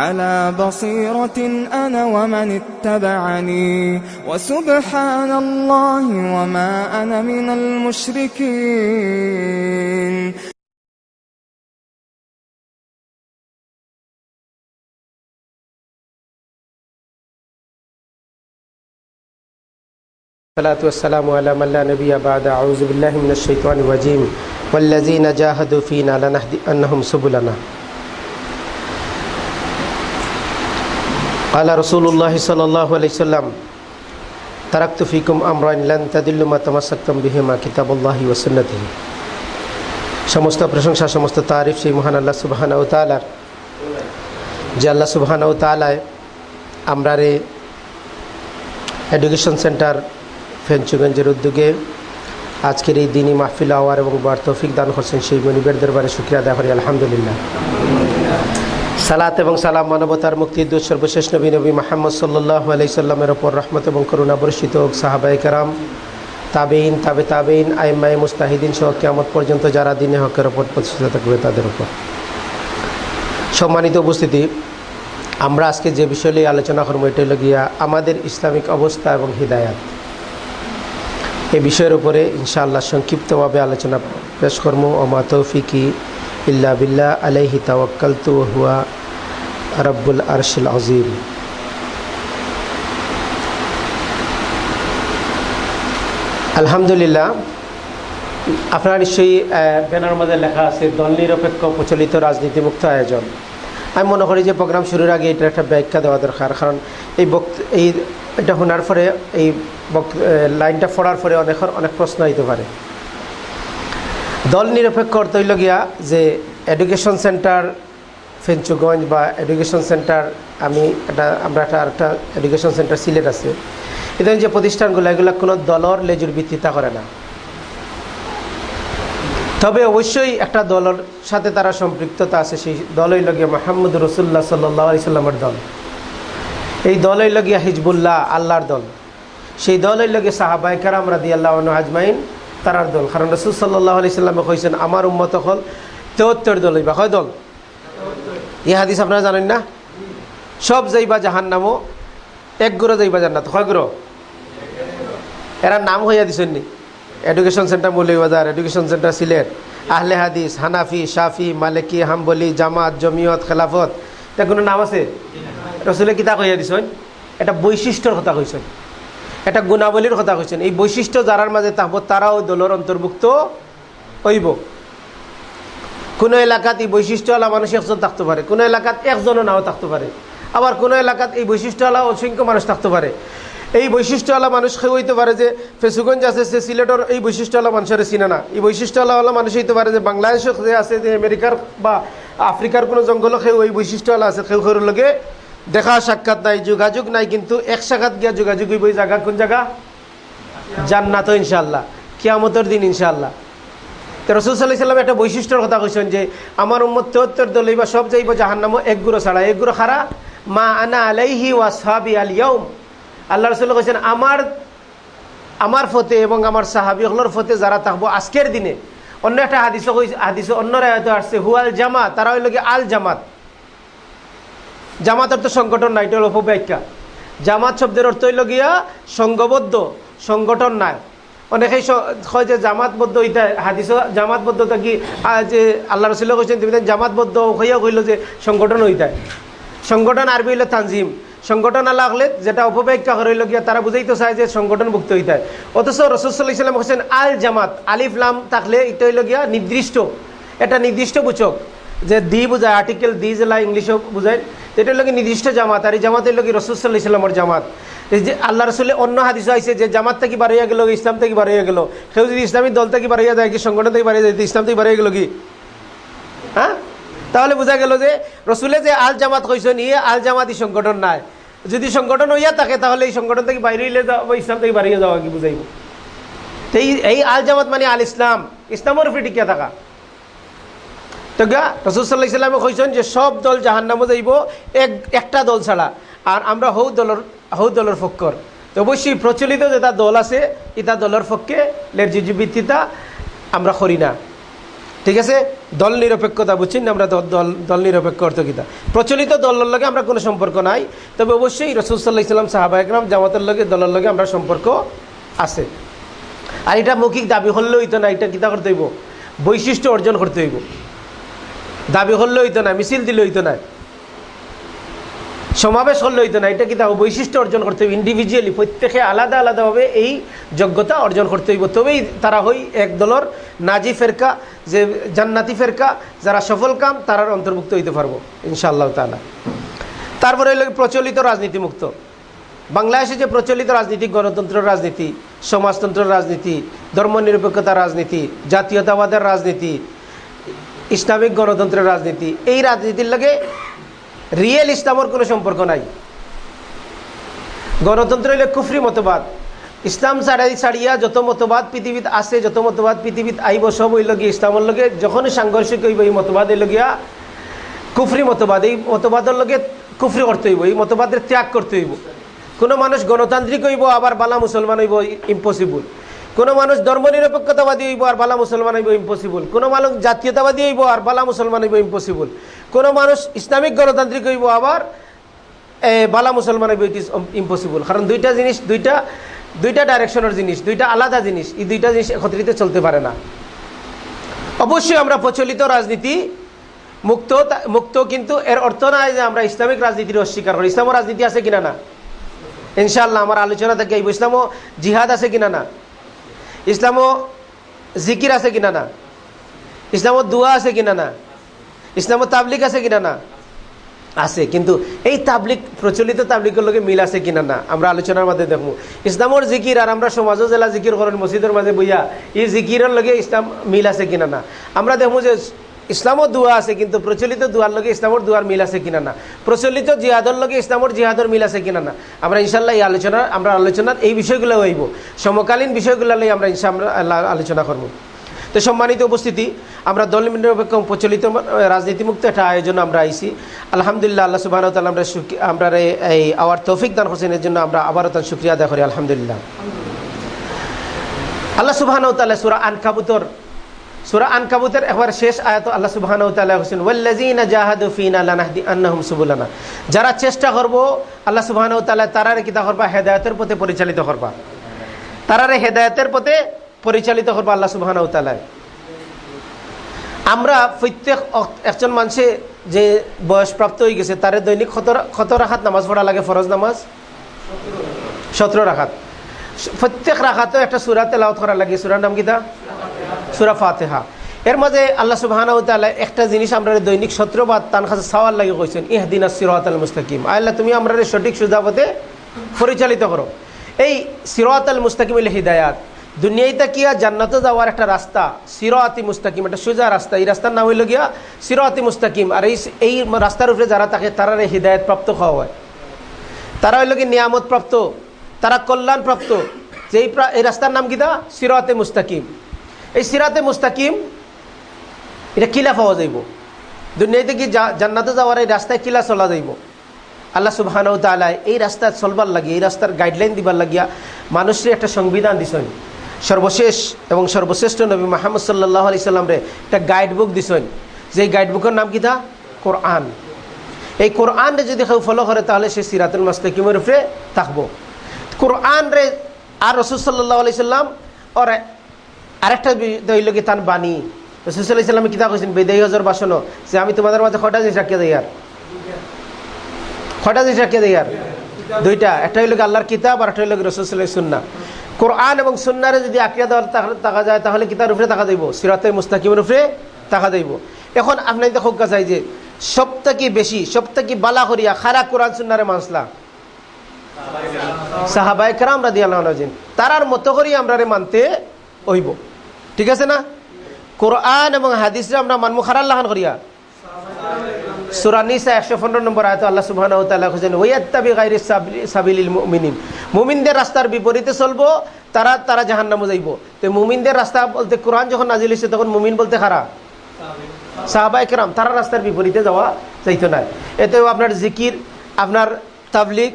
على بصيرة أنا ومن اتبعني. وسبحان الله وما أنا من المشركين. الصلاة والسلام على من لا نبي بعد. أعوذ بالله من الشيطان الرجيم. والذين جاهدوا فينا لنهدئنهم سبلنا. আল্লাহ রসুল্লাহ সাল্লাম তারাক্তু ফিকুম আমরান তাদিল্লুমা বিহেমা কিতাবুল্লাহি ওসন্নতি সমস্ত প্রশংসা, সমস্ত তারিফ সেই মহান আল্লাহ সুবাহান তালার যে আল্লাহ সুবাহান তালায় আমরা রে এডুকেশন সেন্টার ফেঞ্চুগঞ্জের উদ্যোগে আজকের এই দিনই মাহফিল আওয়ার এবং বার তৌফিক দান করছেন সেই মনিবের দরবারে শুক্রিয়া দেখা করি, আলহামদুলিল্লাহ। সালাত এবং সালাম মানবতার মুক্তি দূর সর্বশেষ নবী নবী মাহমদ সাল্লাহ আলাইসাল্লামের ওপর রহমত এবং করুণা বর্ষিত হোক সাহাবাই কারাম তাবেইন তাবে তাবেইন আইমাই মুস্তাহিদিন সহ কেমত পর্যন্ত যারা দিনে হকের ওপর প্রতিষ্ঠিত থাকবে তাদের উপর। সম্মানিত উপস্থিতি, আমরা আজকে যে বিষয় নিয়ে আলোচনা করব এটা হলো গিয়া আমাদের ইসলামিক অবস্থা এবং হৃদায়াত। এই বিষয়ের উপরে ইনশাআল্লাহ সংক্ষিপ্তভাবে আলোচনা পেশ কর্ম ওমা তৌফিকি ইল্লা বিল্লাহ, আলাইহি তাওয়াক্কালতু হুয়া রব্বুল আরশিল আজিম আলহামদুলিল্লাহ, আপনারা নিশ্চয়ই ব্যানার মধ্যে লেখা আছে, দল নিরপেক্ষ প্রচলিত রাজনীতি মুক্ত আয়োজন। আমি মনে করি যে প্রোগ্রাম শুরুর আগে এটার একটা ব্যাখ্যা দেওয়া দরকার, কারণ এই বক্ত, এই, এটা শোনার পরে, এই লাইনটা পড়ার পরে অনেক অনেক প্রশ্ন হইতে পারে। দল নিরপেক্ষ অর্থ গিয়া যে এডুকেশন সেন্টার ফেঞ্চুগঞ্জ বা এডুকেশন সেন্টার, আমি একটা, আমরা একটা, আরেকটা এডুকেশন সেন্টার সিলেট আছে। এদের যে প্রতিষ্ঠানগুলো, এগুলো কোনো দলর লেজুর ভিত্তিতা করে না। তবে অবশ্যই একটা দলের সাথে তারা সম্পৃক্ততা আছে, সেই দল হইল গিয়া মাহমুদ রসুল্লাহ সাল্লাহ আলি সাল্লামের দল। এই দল হইল গিয়া হিজবুল্লাহ, আল্লাহর দল। সেই দল হইল গিয়ে সাহাবাই কারাম রাদি আল্লাহ আজমাইন, তারার দল। কারণ রসুল সাল্লাহ আলি সাল্লামে কইছেন, আমার উম্মত হল তেহত্তর দল হইবা। হয় দল? এই হাদিস আপনারা জানেন না? সব যাইবা জাহান নামও এক গুরো যাইবা জান্নাত। কয় গুরো? এরা নাম হইয়া দিছেন নি education centre Moulvibazar education centre Sylhet. আহলে হাদিস, হানাফি, শাফি, মালিকি, হাম্বলি, জামাত, জমিয়ত, খেলাফত। এটা কোনো নাম আছে? রসুলে কিতা কইয়া দিছেন। এটা বৈশিষ্ট্যর কথা কইছেন। এটা গুণাবলীর কথা কইছেন। এই বৈশিষ্ট্য যারার মাঝে থাকব তারাও দলের অন্তর্ভুক্ত হইব। কোনো এলাকাত এই বৈশিষ্ট্যওয়ালা মানুষ একজন থাকতে পারে, কোনো এলাকাত একজনও নাও থাকতে পারে। আবার কোনো এলাকাত এই বৈশিষ্ট্যওয়ালা অসংখ্য মানুষ থাকতে পারে। এই বৈশিষ্ট্যওয়ালা মানুষ কেউ হইতে পারে যে ফেসুগঞ্জ আছে, সে সিলেটর এই বৈশিষ্ট্যওয়ালা মানুষের চিনে না। এই বৈশিষ্ট্যওয়ালা মানুষ হইতে পারে যে বাংলাদেশ যে আছে, যে আমেরিকার বা আফ্রিকার কোনো জঙ্গল সেও এই বৈশিষ্ট্যওয়ালা আছে সেও সের লগে দেখা, সাক্ষাৎ নাই, যোগাযোগ নাই, কিন্তু এক সাক্ষাৎ গিয়া যোগাযোগ হইব জায়গা, কোন জায়গা? জান্নাত ইনশাল্লাহ কিয়ামতের দিন ইনশাল্লাহ তো রসুল সাল্লাহ সাল্লাম একটা বৈশিষ্ট্যর কথা কইছেন যে, আমার উম্মত তেহত্তর দল বা সব যাইব জাহান্নামো এক গুরো ছাড়া, এক গুরো খারা। মা আনা আলাইহি ওয়া সাহাবি আল ইয়ৌম আল্লাহ রসুল্লাহ কৈছেন আমার আমার ফতে এবং আমার সাহাবি হলোর ফতে যারা থাকব আজকের দিনে। অন্য একটা হাদিস হাদিস অন্য রায়ত আসছে, হুয়াল জামাত। তারা হইল আল জামাত। জামাত অর্থ সংগঠন নাই এটার অপব্যাখ্যা জামাত শব্দের অর্থ হইল গিয়া সংঘবদ্ধ সংগঠন নাই। অনেকেই হয় যে জামাতবদ্ধ ইটা হাদিস জামাতবদ্ধ কি যে আল্লাহ রসুল্লাহ কৈছেন তুমি জামাতবদ্ধ হইয়া কইল যে সংগঠন হইতায় সংগঠন আরবি হইল তানজিম। সংগঠন আল্লাহ হলে যেটা অপব্যাখ্যা হইল গিয়া তারা বুঝাইতে চায় যে সংগঠনভুক্ত হইতায় অথচ রসুল্লাহ ইসলাম হোসেন আল জামাত, আলিফ, লাম থাকলে এটা হইল গিয়া নির্দিষ্ট। এটা নির্দিষ্ট বুঝক যে দি বুঝায়, আর্টিকেল দি জেলা ইংলিশও বুঝায় এটা হলো নির্দিষ্ট জামাত। আর এই জামাত হইল কি রসুল্লাহ ইসলামের জামাত। যে আল্লাহ রসুল্লে অন্য হাদিস আইসে যে জামাত থেকে বাড়িয়া গেল, ইসলাম থেকে বাড়িয়া গেল। কেউ যদি ইসলামী দল থেকে বাড়িয়া যায় কি, সংগঠন থেকে বাড়িয়া যায় ইসলাম থেকে বাড়িয়া গেল কি? হ্যাঁ? তাহলে বোঝা গেল যে রসুলে যে আল জামাত কইছেন ইয়ে আল জামাতি সংগঠন নাই। যদি সংগঠন হইয়া থাকে, তাহলে এই সংগঠন থেকে বাইরে হইলে যাওয়া ইসলাম থেকে বাড়িয়ে যাওয়া কি বুঝাইব? তো এই আল জামাত মানে আল ইসলাম। ইসলামের উপরে টিকিয়া থাকা। তো গা রসুল্লাহ ইসলামে কইছেন যে সব দল জাহান্নামে যাইব, এক, একটা দল ছাড়া। আর আমরা হৌ দলের হৌ দলের ফক্কর তো অবশ্যই প্রচলিত যে যেটা দল আছে, ইটা দলের পক্ষে লেরজিবিতা আমরা করি না। ঠিক আছে? দল নিরপেক্ষতা বুঝছি না আমরা দল দল নিরপেক্ষ অর্থ কিতা। প্রচলিত দলের লগে আমরা কোনো সম্পর্ক নাই, তবে অবশ্যই রসুলসাল্লাহ ইসলাম সাহাবা একরাম জামাতের লগে, দলের লগে আমরা সম্পর্ক আছে। আর এটা মৌখিক দাবি হলে হইতো না এটা কিতা করতে হইব? বৈশিষ্ট্য অর্জন করতে হইব। দাবি হলে হইতো না মিছিল দিলে হইতো না সমাবেশ হলে হইতো না। এটা কিতা বৈশিষ্ট্য অর্জন করতে হইব ইন্ডিভিজুয়ালি প্রত্যেকে আলাদা আলাদাভাবে এই যোগ্যতা অর্জন করতে হইব। তবেই তারা হই এক দলর নাজি ফেরকা, যে জান্নাতি ফেরকা, যারা সফল কাম, তারার অন্তর্ভুক্ত হইতে পারব, ইনশাআল্লাহ তালা তারপরে হইল প্রচলিত রাজনীতি মুক্ত বাংলাদেশে যে প্রচলিত রাজনীতি, গণতন্ত্র রাজনীতি, সমাজতন্ত্র রাজনীতি ধর্মনিরপেক্ষতা রাজনীতি, জাতীয়তাবাদের রাজনীতি, ইসলামিক গণতন্ত্রের রাজনীতি, এই রাজনীতির লাগে রিয়েল ইসলামের কোনো সম্পর্ক নাই। গণতন্ত্র হইলে কুফরি মতবাদ। ইসলাম ছাড়াই ছাড়িয়া যত মতবাদ পৃথিবীত আছে, যত মতবাদ পৃথিবীত আইব, সব হইল গিয়ে ইসলামের লগে। যখনই সাংঘর্ষিক হইব, এই মতবাদ হইল গিয়া কুফরি মতবাদ, এই মতবাদের লগে কুফরি করতে হইব, এই মতবাদের ত্যাগ করতে হইব। কোনো মানুষ গণতান্ত্রিক হইব, আবার বালা মুসলমান হইব ইম্পসিবল কোনো মানুষ ধর্মনিরপেক্ষতাবাদী হইব আর বালা মুসলমান হইব ইম্পসিবল কোনো মানুষ জাতীয়তাবাদী হইব আর বালা মুসলমান হইব ইম্পসিবল কোনো মানুষ ইসলামিক গণতান্ত্রিক হইব আবার বালা মুসলমান হইব ইট ইজ ইম্পসিবল কারণ দুইটা জিনিস, দুইটা দুইটা ডাইরেকশনের জিনিস, দুইটা আলাদা জিনিস, এই দুইটা জিনিস একত্রিত চলতে পারে না। অবশ্যই আমরা প্রচলিত রাজনীতি মুক্ত মুক্ত, কিন্তু এর অর্থ নয় যে আমরা ইসলামিক রাজনীতির অস্বীকার করি। ইসলামও রাজনীতি আছে কিনা না? ইনশাল্লাহ আমার আলোচনা থেকে ইসলামও জিহাদ আছে কিনা না? ইসলামও জিকির আছে কিনা না? ইসলামত দোয়া আছে কিনা না? ইসলামত তাবলিক আছে কিনা না? আছে, কিন্তু এই তাবলিক প্রচলিত তাবলিকের লগে মিল আছে কিনা না? আমরা আলোচনার মাঝে দেখব। ইসলামর জিকির আর আমরা সমাজও জেলা জিকির করেন, মসজিদের মাঝে বইয়া, এই জিকিরের লগে ইসলাম মিল আছে কিনা না? আমরা দেখব যে ইসলামও দোয়া আছে, কিন্তু প্রচলিত দোয়ার লগে ইসলামর দোয়ার মিল আছে কিনা না? প্রচলিত জিহাদর লগে ইসলামর জিহাদর মিল আছে কিনা না? আমরা ইনশাল্লাহ এই আলোচনা, আমরা আলোচনার এই বিষয়গুলো হইব। সমকালীন বিষয়গুলো লই আমরা ইনশাল্লাহ আলোচনা করব। তো সম্মানিত উপস্থিতি, আমরা দল নিরপেক্ষ প্রচলিত রাজনীতিমুক্ত একটা আয়োজন আমরা আইছি। আলহামদুলিল্লাহ, আল্লাহ সুবাহ আমরা আমরা এই- আওয়ার তৌফিক দান হোসেনের জন্য আমরা আবারও তার শুক্রিয়া আদায় করি, আলহামদুলিল্লাহ। আল্লাহ সুবাহ সুরা আনকাবুতর সুরা আনকাবুতের একবার শেষ আয়াত আল্লাহ সুবাহ তাআলা হোসেন, ওয়াল্লাযীনা জাহাদু ফিনা লানাহদি সুবুলানা। যারা চেষ্টা করব, আল্লাহ সুবাহ তাআলা তারারে কিতা করবা, হেদায়েতের পথে পরিচালিত করবা। তারারে হেদায়েতের পথে পরিচালিত করবা আল্লাহ সুবাহ তাআলা আমরা প্রত্যেক একজন মানুষে যে বয়স বয়সপ্রাপ্ত হয়ে গেছে, তারে দৈনিক কত রাখাত নামাজ পড়া লাগে, ফরজ নামাজ? সতেরো রাখাত। প্রত্যেক রাখাতে একটা সুরা তেলাওয়াত করা লাগে। সুরার নাম কিতা সুরা ফাতেহা। এর মাঝে আল্লাহ তাআলা একটা জিনিস আমরা দৈনিক সতেরো বা তান কাছে সাওয়াল লাগে কইছেন, ইহদিনা সিরাতাল মুস্তাকিম। আল্লাহ, তুমি আমরা সঠিক সুদাপথে পরিচালিত করো। এই সিরাতাল মুস্তাকিম হইল হিদায়াত। দুনিয়াইতে কিয়া জান্নাতে যাওয়ার একটা রাস্তা? সিরাতি মুস্তাকিম, একটা সোজা রাস্তা। এই রাস্তার নাম হইল গিয়া সিরাতি মুস্তাকিম। আর এই এই রাস্তার উপরে যারা থাকে, তারা হৃদায়ত প্রাপ্ত খাওয়া হয়। তারা হইল কি নিয়ামত প্রাপ্ত তারা কল্যাণ প্রাপ্ত যে এই রাস্তার নাম কিতা সিরাতে মুস্তাকিম। এই সিরাতে মুস্তাকিম, এটা কিলা পাওয়া যাইব। দুনিয়াতে কি জান্নাতে যাওয়ার এই রাস্তায় কিলা চলা যাইব। আল্লাহ সুবহানাহু তাআলা এই রাস্তায় চলবার লাগিয়ে, এই রাস্তার গাইডলাইন দিবার লাগিয়া মানুষের একটা সংবিধান দিছেন। সর্বশেষ এবং সর্বশ্রেষ্ঠ নবী মাহমদ সাল্লাহ আলি সাল্লামরে একটা গাইড বুক দিছেন। যে গাইড বুকের নাম কিতা কোরআন। এই কোরআনরে যদি কেউ ফলো করে, তাহলে সে সিরাতুল মুস্তাকিমের উপরে থাকব। কোরআন রে আর রসুল সাল্লাহ আলি সাল্লাম ওর আরেকটা দৈল কি তান বাণী? রসুল সাল্লাহ ইসলামে কিতা কৈছেন বেদাই হজর বাসন যে আমি তোমাদের মাঝে কটা জিনিস রাখিয়ে দেই আর কটা জিনিস রাখিয়ে দেই আর দুইটা। একটা হইল আল্লাহর কিতাব আর একটা হইল রসুল সুন্না কোরআন এবং সুন্নারে যদি আঁকিয়া দেওয়ার তাকা যায়, তাহলে কিতার উপরে তাকা দেব সিরাতে মুস্তাকিমের উপরে তাকা দেব এখন আপনি দেখো চাই যে সবথেকে বেশি, সবথেকে বালা করিয়া খারা কোরআন সুন্নারে মানসলা। সাহাবাই কারাম রাদি আল্লাহ তারার মতো করি আমরা মানতে হইব। ঠিক আছে না? কোরআন এবং হাদিসরে আমরা মানমু খারার লাহান করিয়া। সুরানিসা একশো পনেরো নম্বর আয়ত আল্লাহ সুবাহ ওয়াত্তাবি মুমিনদের রাস্তার বিপরীতে চলবো, তারা তারা জাহান্নামে যাইব। তো মুমিনদের রাস্তা বলতে কোরআন যখন নাজিল হয়েছে তখন মুমিন বলতে খারা সাহাবাই কেরাম, তারা রাস্তার বিপরীতে যাওয়া যাইতো না। এতেও আপনার জিকির, আপনার তাবলিক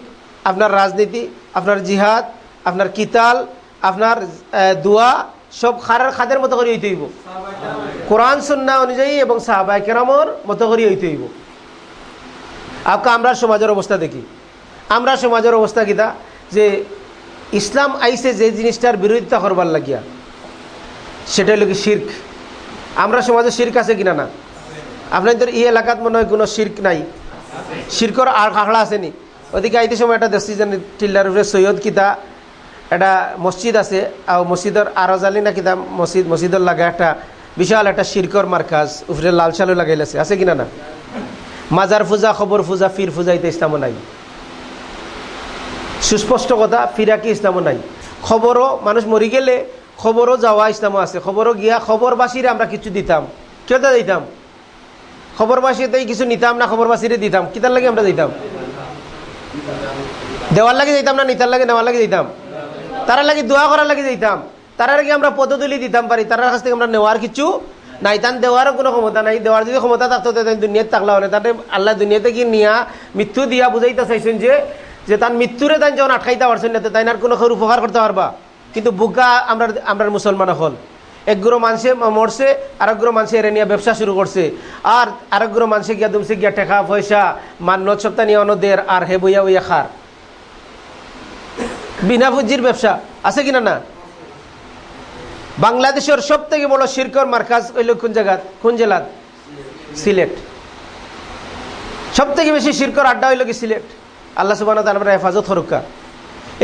আপনার রাজনীতি, আপনার জিহাদ, আপনার কিতাল, আপনার দোয়া সব খারার খাদের মতো করে হইতে হইব। কোরআন, সুন্না অনুযায়ী এবং সাহাবাই কেরামর মতো করে হইতে হইব। আপকা আমরা সমাজের অবস্থা দেখি। আমরা সমাজের অবস্থা কিতা যে ইসলাম আইসে যে জিনিসটার বিরোধিতা করবার লাগিয়া, সেটা হলো কি শির্ক। আমরা সমাজে শির্ক আছে কিনা না? আপনাদের এই এলাকাত মনে হয় কোনো শির্ক নাই। শির্কর আর খাখড়া আসেনি। ওদিকে আইতে সময় একটা দেখছি যে টিল্লার সৈয়দ কিতা একটা মসজিদ আছে আর মসজিদের আরজালি না কিতা মসজিদ মসজিদের লাগা একটা বিশাল একটা শিরকর মার্কাজ, উপরে লাল চালু লাগাইলাছে আছে। কিনা না? মাজার পূজা খবর পূজা ফির পূজা ইতে ইসলামও নাই। সুস্পষ্ট কথা, ফিরাকি ইসলামও নাই। খবরও, মানুষ মরি গেলে খবরও যাওয়া ইসলামও আছে। খবরও গিয়া খবরবাসীরে আমরা কিছু দিতাম। কেউটা দিতাম? খবরবাসীতে কিছু নিতাম না, খবরবাসীরে দিতাম। কিতার লাগে আমরা দিতাম? দেওয়ার লাগে দিতাম না, নিতার লাগে নেওয়ার লাগে দিতাম? তারা লাগে দোয়া করার লাগে দিতাম তারা লাগে আমরা পদতুলি দিতাম পারি। তার কাছ থেকে আমরা নেওয়ার কিছু নাই। তান দেওয়ারও কোনো ক্ষমতা নাই। দেওয়ার যদি ক্ষমতা থাকতো তাই দুনিয়াতে থাকলা হলে তাতে আল্লাহ দুনিয়াতে কি নিয়া মৃত্যু দিয়া বুঝাইতে চাইছেন যে যে তার মৃত্যুরে তাই যখন আটকাইতে পারছেন না তাই আর কোনো উপকার করতে পারবা। কিন্তু বুকা আমরা আমরা মুসলমান হল একগুলো মানুষে মরছে আরেকগুলো মানুষে এরে নিয়ে ব্যবসা শুরু করছে। আর আরেকগুলো মানুষে গিয়া দুমছে গিয়া টেকা, পয়সা মান্য সপ্তাহ নিয়ে অনদের, আর হে বইয়া বইয়া খার। বিনা পুঁজির ব্যবসা, আছে কিনা না? বাংলাদেশের সব থেকে বড় শিরকর মার্কাজ হইল কোন জায়গা? কোন জেলাত সিলেট। সব থেকে বেশি শিরকর আড্ডা হইল কি সিলেট? আল্লাহ সুবাহ হেফাজত হরুকা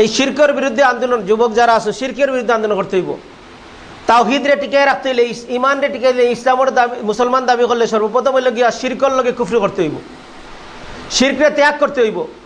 এই শিরকর বিরুদ্ধে আন্দোলন, যুবক যারা আছে শিরকের বিরুদ্ধে আন্দোলন করতে হইব। তাওহিদরে টিকাই রাখতে হইলে ইমানরে টিকাইলে ইসলামের দাবি মুসলমান দাবি করলে সর্বপ্রথম হইল গিয়া শিরকর লগে কুফরি করতে হইব। শিরকে ত্যাগ করতে হইব।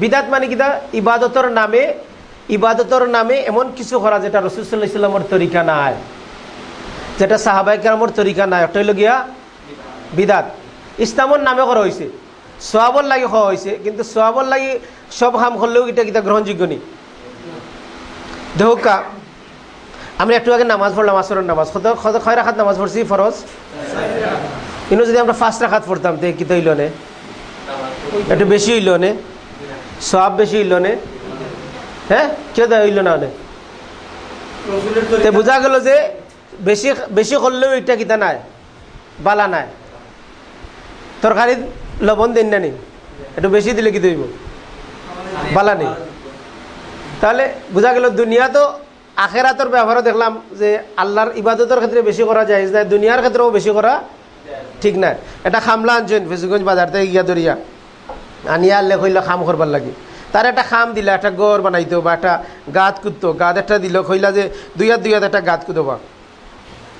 বিদাত মানে কিতা ইবাদতর নামে ইবাদতর নামে এমন কিছু করা যেটা রসুল্লাহ ইসলামর তরিকা নাই। যেটা সাহাবাই কেরামর তরিকা নাই। ওটা হইল গিয়া বিদাত। ইসলামর নামে করা হয়েছে সোয়াবর লাগি খাওয়া হয়েছে কিন্তু সোয়াবর লাগি সব হাম করলেও এটা কিতা গ্রহণযোগ্য নেই দেহকা আমরা একটু আগে নামাজ পড়লাম, আসরের নামাজ। ছয় রাখাত নামাজ পড়ছি, ফরজ? কিন্তু যদি আমরা ফার্স্ট রাখাত পড়তাম, তো কিতা হইল একটু বেশি হইল সব বেশি হইল নে। হ্যাঁ? কেউ দেয় হইল না অনেক বোঝা গেল যে বেশি বেশি করলেও এটা কিতা নাই, বালা নাই। তরকারি লবণ দিন না নি। একটু বেশি দিলে কি দইব বালা নেই। তাহলে বোঝা গেল দুনিয়া তো আখেরাতর ব্যবহারও দেখলাম যে আল্লাহর ইবাদতের ক্ষেত্রে বেশি করা যায় না দুনিয়ার ক্ষেত্রেও বেশি করা ঠিক নাই। এটা খামলা আনছেন ফেসুগঞ্জ বাজার থেকে গিয়া দরিয়া আনিয়া আনলে কইলে খাম করবার লাগে। তার একটা খাম দিলা, একটা গড় বানাইতো বা একটা গাত কুদতো, গাত একটা দিল কইলা যে দুই হাত দুই হাত একটা গাত কুদবা।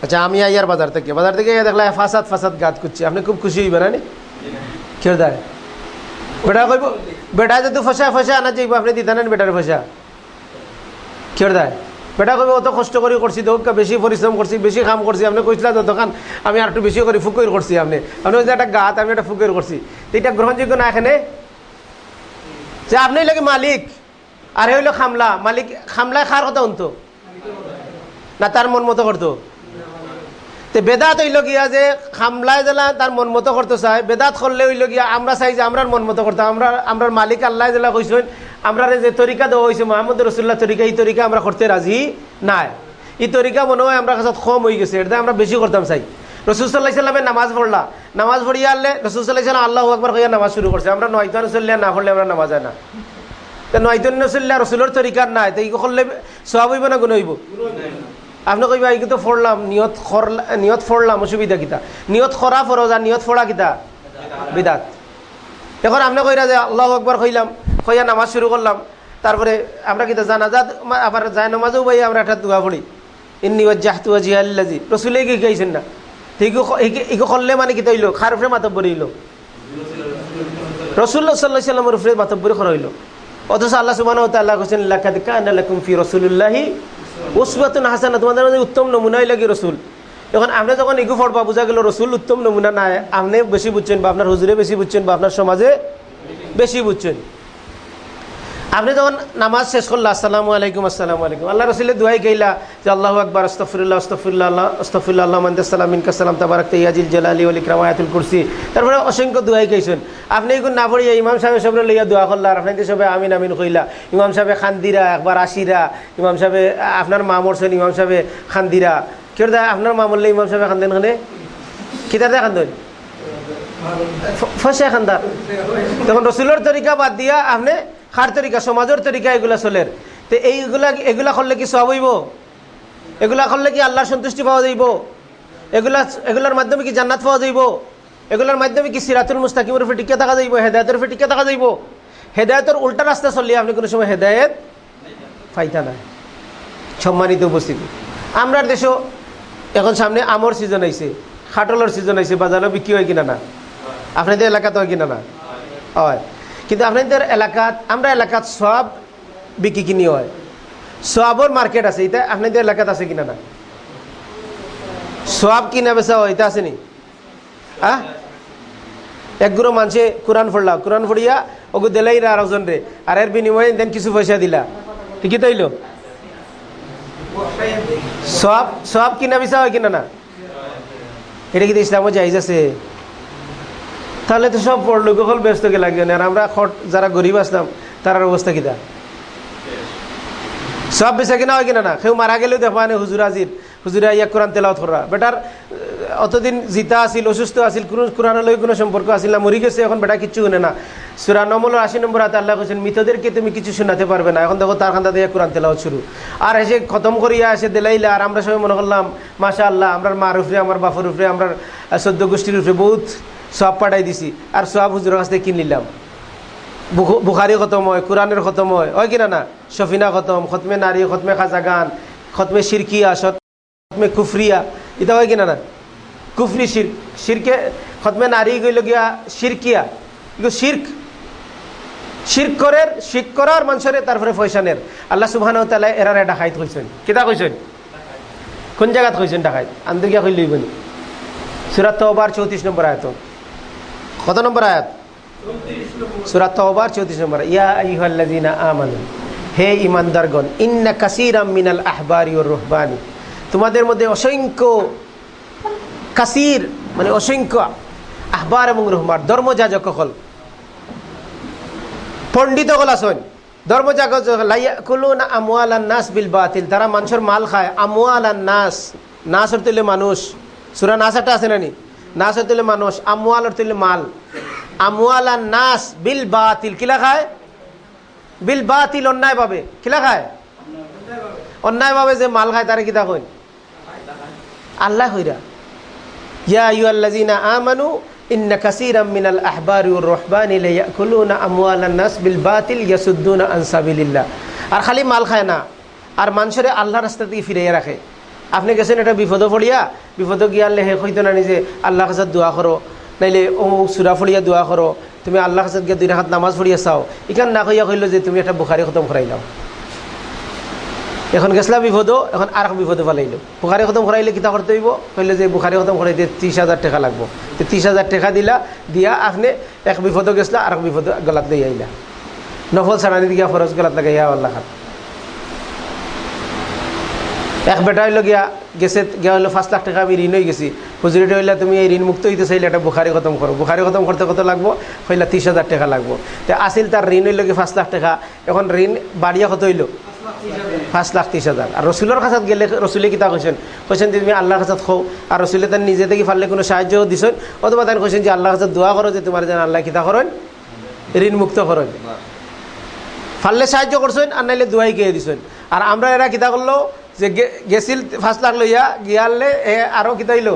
আচ্ছা আমি আইয়ার বাজার থেকে বাজার থেকে দেখলাম ফাসাদ ফাসাদ গাত কুদছি। আপনি খুব খুশি হইবেন না? কেউ দেয় বেটা কইব, বেটা যদি ফসা ফসা আনা যাইব আপনি দিতে নেন বেটার ফসা। কেউ দেয় বেটা কইব অত কষ্ট করে করছি তো বেশি পরিশ্রম করছি, বেশি কাম করছি। আপনি কইছিলা দোকান, আমি আর একটু বেশি করে, ফুকইর করছি আপনি। আপনি একটা গাত, আমি একটা ফুকইর করছি। তো এটা গ্রহণযোগ্য না এখানে? যে আপনি লাগে মালিক, আর হইল খামলা। মালিক, খামলায় খার কথা উনতো না, তার মন মতো করতো? তে বেদাত হইল গিয়া যে, খামলায় জেলা তার মন মতো করতে চায় বেদাত করলে হইল গিয়া, আমরা চাই যে, আমরার মন মতো করতাম আমরা আমরার মালিক আল্লাহ জেলা কইছেন আমরা যে তরিকা দেওয়া হয়েছে, মোহাম্মদ রসুল্লাহ তরিকা, এই তরিকা আমরা করতে রাজি নাই। এই তরিকা মনে হয় আমরা কাছে কম হয়ে গেছে এটা আমরা বেশি করতাম চাই। রসুল সাল্লাহ সাল্লামে নামাজ পড়লা। নামাজ পড়িয়া আনলে রসুল সাল্লাহ সাল্লাম আল্লাহ একবার হইয়া নামাজ শুরু করছে। আমরা নয়তান চললে না করলে আমরা নামাজ হয় না। নয়তান চললে রসুলের তরিকার নাই, তো এই করলে সব হইব না গুণ হইব? আপনি কইবা, এই কিন্তু ফড়লাম নিয়ত খরলা নিয়ত ফড়লাম অসুবিধা কিতা? নিয়ত খরা ফরজ নিয়ত ফড়া কিতা? বিদাত। এখন আপনি কইরা যে আল্লাহ একবার কইলাম, কইয়া নামাজ শুরু করলাম। তারপরে আমরা কিতা জানাজাত আবার যায় নামাজও ভাই আমরা একটা দোয়া পড়ি। ইন্নি ওয়াজহিয়া লিল্লাযী রাসূলে কি কইছেন না? ইকো করলে মানে কি তৈল? খার উপরে মাতব্বর হইল। রসুল্লাহ সাল্লাহ সাল্লামের উপরে মাতব্বর করা হইল। অথচ আল্লাহ সুবাহ তাল্লাহ হোসেন লাকাদ কানা লাকুম ফি রসুল্লাহি উসবাতুন হাসানা তোমাদের উত্তম নমুনাই লাগে রসুল? এখন আপনি যখন ইগু ফড়বা বোঝা গেল রসুল উত্তম নমুনা নাই। আপনি বেশি বুঝছেন বা আপনার হুজুরে বেশি বুঝছেন বা আপনার সমাজে বেশি বুঝছেন। আপনি যখন নামাজ শেষ করল, আসসালামু আলাইকুম আসসালামু আলাইকুম। আল্লাহ রসুলের দুয়াই গেলা যে আল্লাহ আকবর আস্তফিল্লা আস্তফিল্লা আল্লাহ আস্তফিল্লা আল্লাহ মান্দাসালাম ইনকাসালাম তাবারাক তেয়াজিল জালালি অলি ক্রামায়াতুল কুরসি। তারপরে অসংখ্য দুয়াই গেছেন আপনি এগুলো না পড়িয়া ইমাম সাহেব সবরে লইয়া দোয়া করলার আপনাদের সবাই আমিন আমিন কইলা। ইমাম সাহেব খান্দিরা, একবার আশিরা। ইমাম সাহেব, আপনার মা মরছেন, ইমাম সাহেব খান্দিরা। কেউ দা? আপনার মা মরলে ইমাম সাহেব খান্দেন খানে? কিতার দা খান্দন ফসে খান্দার তখন রসুলের তরিকা বাদ দিয়া, আপনি খার তরিকা সমাজের তরিকা এগুলা চলের তো এইগুলা এগুলা করলে কি সব হইব? এগুলা করলে কি আল্লাহর সন্তুষ্টি পাওয়া যাইব? এগুলা এগুলার মাধ্যমে কি জান্নাত পাওয়া যাইব? এগুলোর মাধ্যমে কি সিরাতুল মুস্তাকিমের উপরে টিকে থাকা যাইব হেদায়তের উপরে টিকে থাকা যাইব? হেদায়তের উল্টা রাস্তা চললে আপনি কোনো সময় হেদায়ত ফাইতা না সম্মানিত উপস্থিতি। আমরা দেশও এখন সামনে আমর সিজন আইছে খাটলের সিজন আইছে বাজারও বিক্রি হয় কিনা না? আপনাদের এলাকাতে হয় কিনা না? হয়। কিন্তু আপনাদের এলাকাত, আমরা এলাকাত সব বিক্রি কিনি হয়। সবর মার্কেট আছে, এটা আপনাদের এলাকাত আছে কিনা না? সব কিনা বেচা হয়, এটা আছে নি? হ্যাঁ একগুলো মানুষে কোরআন ফড়লা কোরআন ফড়িয়া ওগু দিলাই আর একজন রে। আর এর বিনিময়ে দেন কিছু পয়সা দিলা। ঠিকই তাইল সব সব কিনা বেচা হয় কিনা না এটা কিন্তু ইসলামও জাহিজ আছে? তাহলে তো সব লোক হল ব্যস্ত গে লাগবে আর আমরা যারা গরিব আসলাম তার অবস্থা কিনা সব বেচা কিনা হয় কিনা না কেউ মারা গেলেও দেখবা নে হুজুর আজির হুজুরা ইয়া কোরআন তেলাওত করা। বেটার অতদিন জিতা আছিল, অসুস্থ আছিল, কোনো কোরআনলৈ কোনো সম্পর্ক আছিল না, মরি গেছে, এখন বেটা কিচ্ছু শুনে না। সুরা নমল আশি নম্বর হাতে আল্লাহ কৈছেন মৃতদেরকে তুমি কিছু শোনাতে পারবে না। এখন দেখো, তার খান্দা দিয়ে কোরআন তেলাওত শুরু। আর এসে খতম করিয়া এসে দিলাইলে, আর আমরা সবাই মনে করলাম মাসা আল্লাহ আমরা মার উপরে, আমার বাফর উপরে, আমরা সদ্য গোষ্ঠীর উপরে বহুত সব পাঠাই দিছি, আর সব হুজুরের কাছ থেকে কিন নিলাম? বুখারি খতম হয়, কোরআনের খতম হয় হয় কিনা না? সফিনা খতম, খতমে নারী, খতমে খাজা গান খতমে সিরকিয়া খতমে কুফরিয়া, এটা হয় কিনা না কুফরি শির, শিরকে খতমে নারী গইল এগুলো শির্ক। শির্ক করের শির করার মানুষের তারপরে পয়সানের আল্লাহ সুবহান এরারে ডাকাইত কইছেন। কিতা কইছেন? কোন জায়গাত কইছেন ডাকাইত? আন্দর গিয়া কইলই বনি সুরাত তওবার চৌত্রিশ নম্বর আয়াত। কত নম্বর আয়াত? সুরাত তওবার চৌত্রিশ নম্বর ইয়া হে ইন্না কাসীরাম মিনাল আহবারি ওর রুহবানি। তোমাদের মধ্যে অসংখ্য কাসির মানে অসংখ্য আহবার এবং রহমার ধর্মযাজক হল পণ্ডিত হল আসন ধর্মযাজক নাস বিল বাতিল। তারা মানুষের মাল খায়। আমওয়ালান নাস নাসর তুলে মানুষ। সুরা নাস একটা আছে নানি নাসর তুলে মানুষ আমওয়ালর তুলে মাল। আমওয়ালান নাস বিল বাতিল। কিলা খায়? বিল বাতিল অন্যায় ভাবে কিলা খায়? অন্যায় ভাবে যে মাল খায়, তারা কিতা কইন? আল্লাহ হইরা। ইয়া আইয়ুহাল্লাযিনা আমানু, ইন্না কাসীরাম মিনাল আহবারি ওয়ার রুহবানি লায়াকুলুনা আমওয়ালান নাস বিল বাতিল আর খালি মাল খায় না, আর মানুষের আল্লাহর রাস্তা থেকে ফিরিয়ে রাখে। আপনি গেছেন এটা বিপদ পড়িয়া, বিপদ গিয়ে আনলে হে হইতো না নিজে আল্লাহ কাছে দোয়া করো, নাইলে ও সুরা ফড়িয়া দোয়া করো, তুমি আল্লাহ কাছে গিয়ে দুই নামাজ পড়িয়া চাও। ইখান না কইয়া কইলো যে তুমি একটা বুখারি খতম করাই নাও। এখন গেছলা বিপদ এখন আর এক বিপদে ফেলাইলো বুখারি খতম করাইলে কিতা করতে হইব? কইলে যে বুখারি খতম করাইতে ত্রিশ হাজার টাকা লাগবো। তো ত্রিশ হাজার টাকা দিলা, দিয়া আপনি এক বিপদ গেছলা, আর এক বিপদ গলাত দিয়ে আইলা নফল সারানি দিয়া ফরজ গলাত লাগাইয়া আল্লাহ হাত। এক বেটা হইল গিয়া গেছে, গিয়া হইল পাঁচ লাখ টাকা আমি ঋণ হয়ে গেছি। হুজুরিটা হইলে তুমি এই ঋণ মুক্ত হইতে চাইলে একটা বুখারি খতম করো। বুখারি খতম করতে কত লাগবো? হইলা ত্রিশ হাজার টাকা লাগবো। তো আসিল তার ঋণ হইল কি পাঁচ লাখ টাকা। এখন ঋণ বাড়িয়া কত হইল? পাঁচ লাখ ত্রিশ হাজার আর রসুলের কাছত গেলে রসুলে কিতা কৈছেন। কৈছেন তুমি আল্লাহর কাছত খো আর রসুলে তার নিজে থেকে ফাললে কোনো সাহায্য দিছেন। অথবা তাই কৈছেন যে আল্লাহর কাছে দোয়া করো যে তোমার যেন আল্লাহ কিতা করেন ঋণ মুক্ত করেন ফাললে সাহায্য করছেন আর নাইলে দোয়াই গিয়ে দিছেন। আর আমরা এরা কিতা করল যে গেছিল ফার্স্ট লাখ লইয়া, গিয়ালে এ আরও কিতা হইল।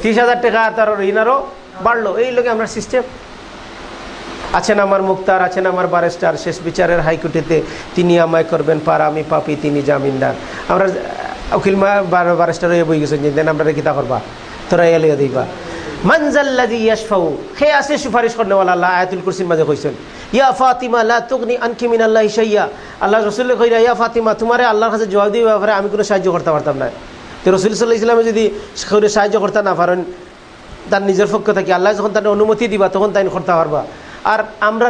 ত্রিশ হাজার টাকা তার ঋণ আরও বাড়লো এই লোকে আমরা সিস্টেম আছেন আমার মুক্তার আছেন আমার বারেস্টার, শেষ বিচারের হাইকোর্টেতে তিনি আমায় করবেন, পার আমি পাপি, তিনি জামিনদার। আমরা উকিল বারেস্টার হয়ে বই গেছেন দেন আমরা কিতা করবা। তোরা এলিয়া দিবা। হে আল্লাহ ইয়া ফাতিমা আনকি শাইয়া। আল্লাহ ইয়া ফাতিমা জবাব দিবা ব্যাপারে আমি কোনো সাহায্য করতে পারতাম না। তো রসুল সাল্লাহ ইসলামে যদি সাহায্য করতে না পারেন, তার নিজের পক্ষ থেকে আল্লাহ যখন তার অনুমতি দিবা, তখন তাই করতে পারবা। আর আমরা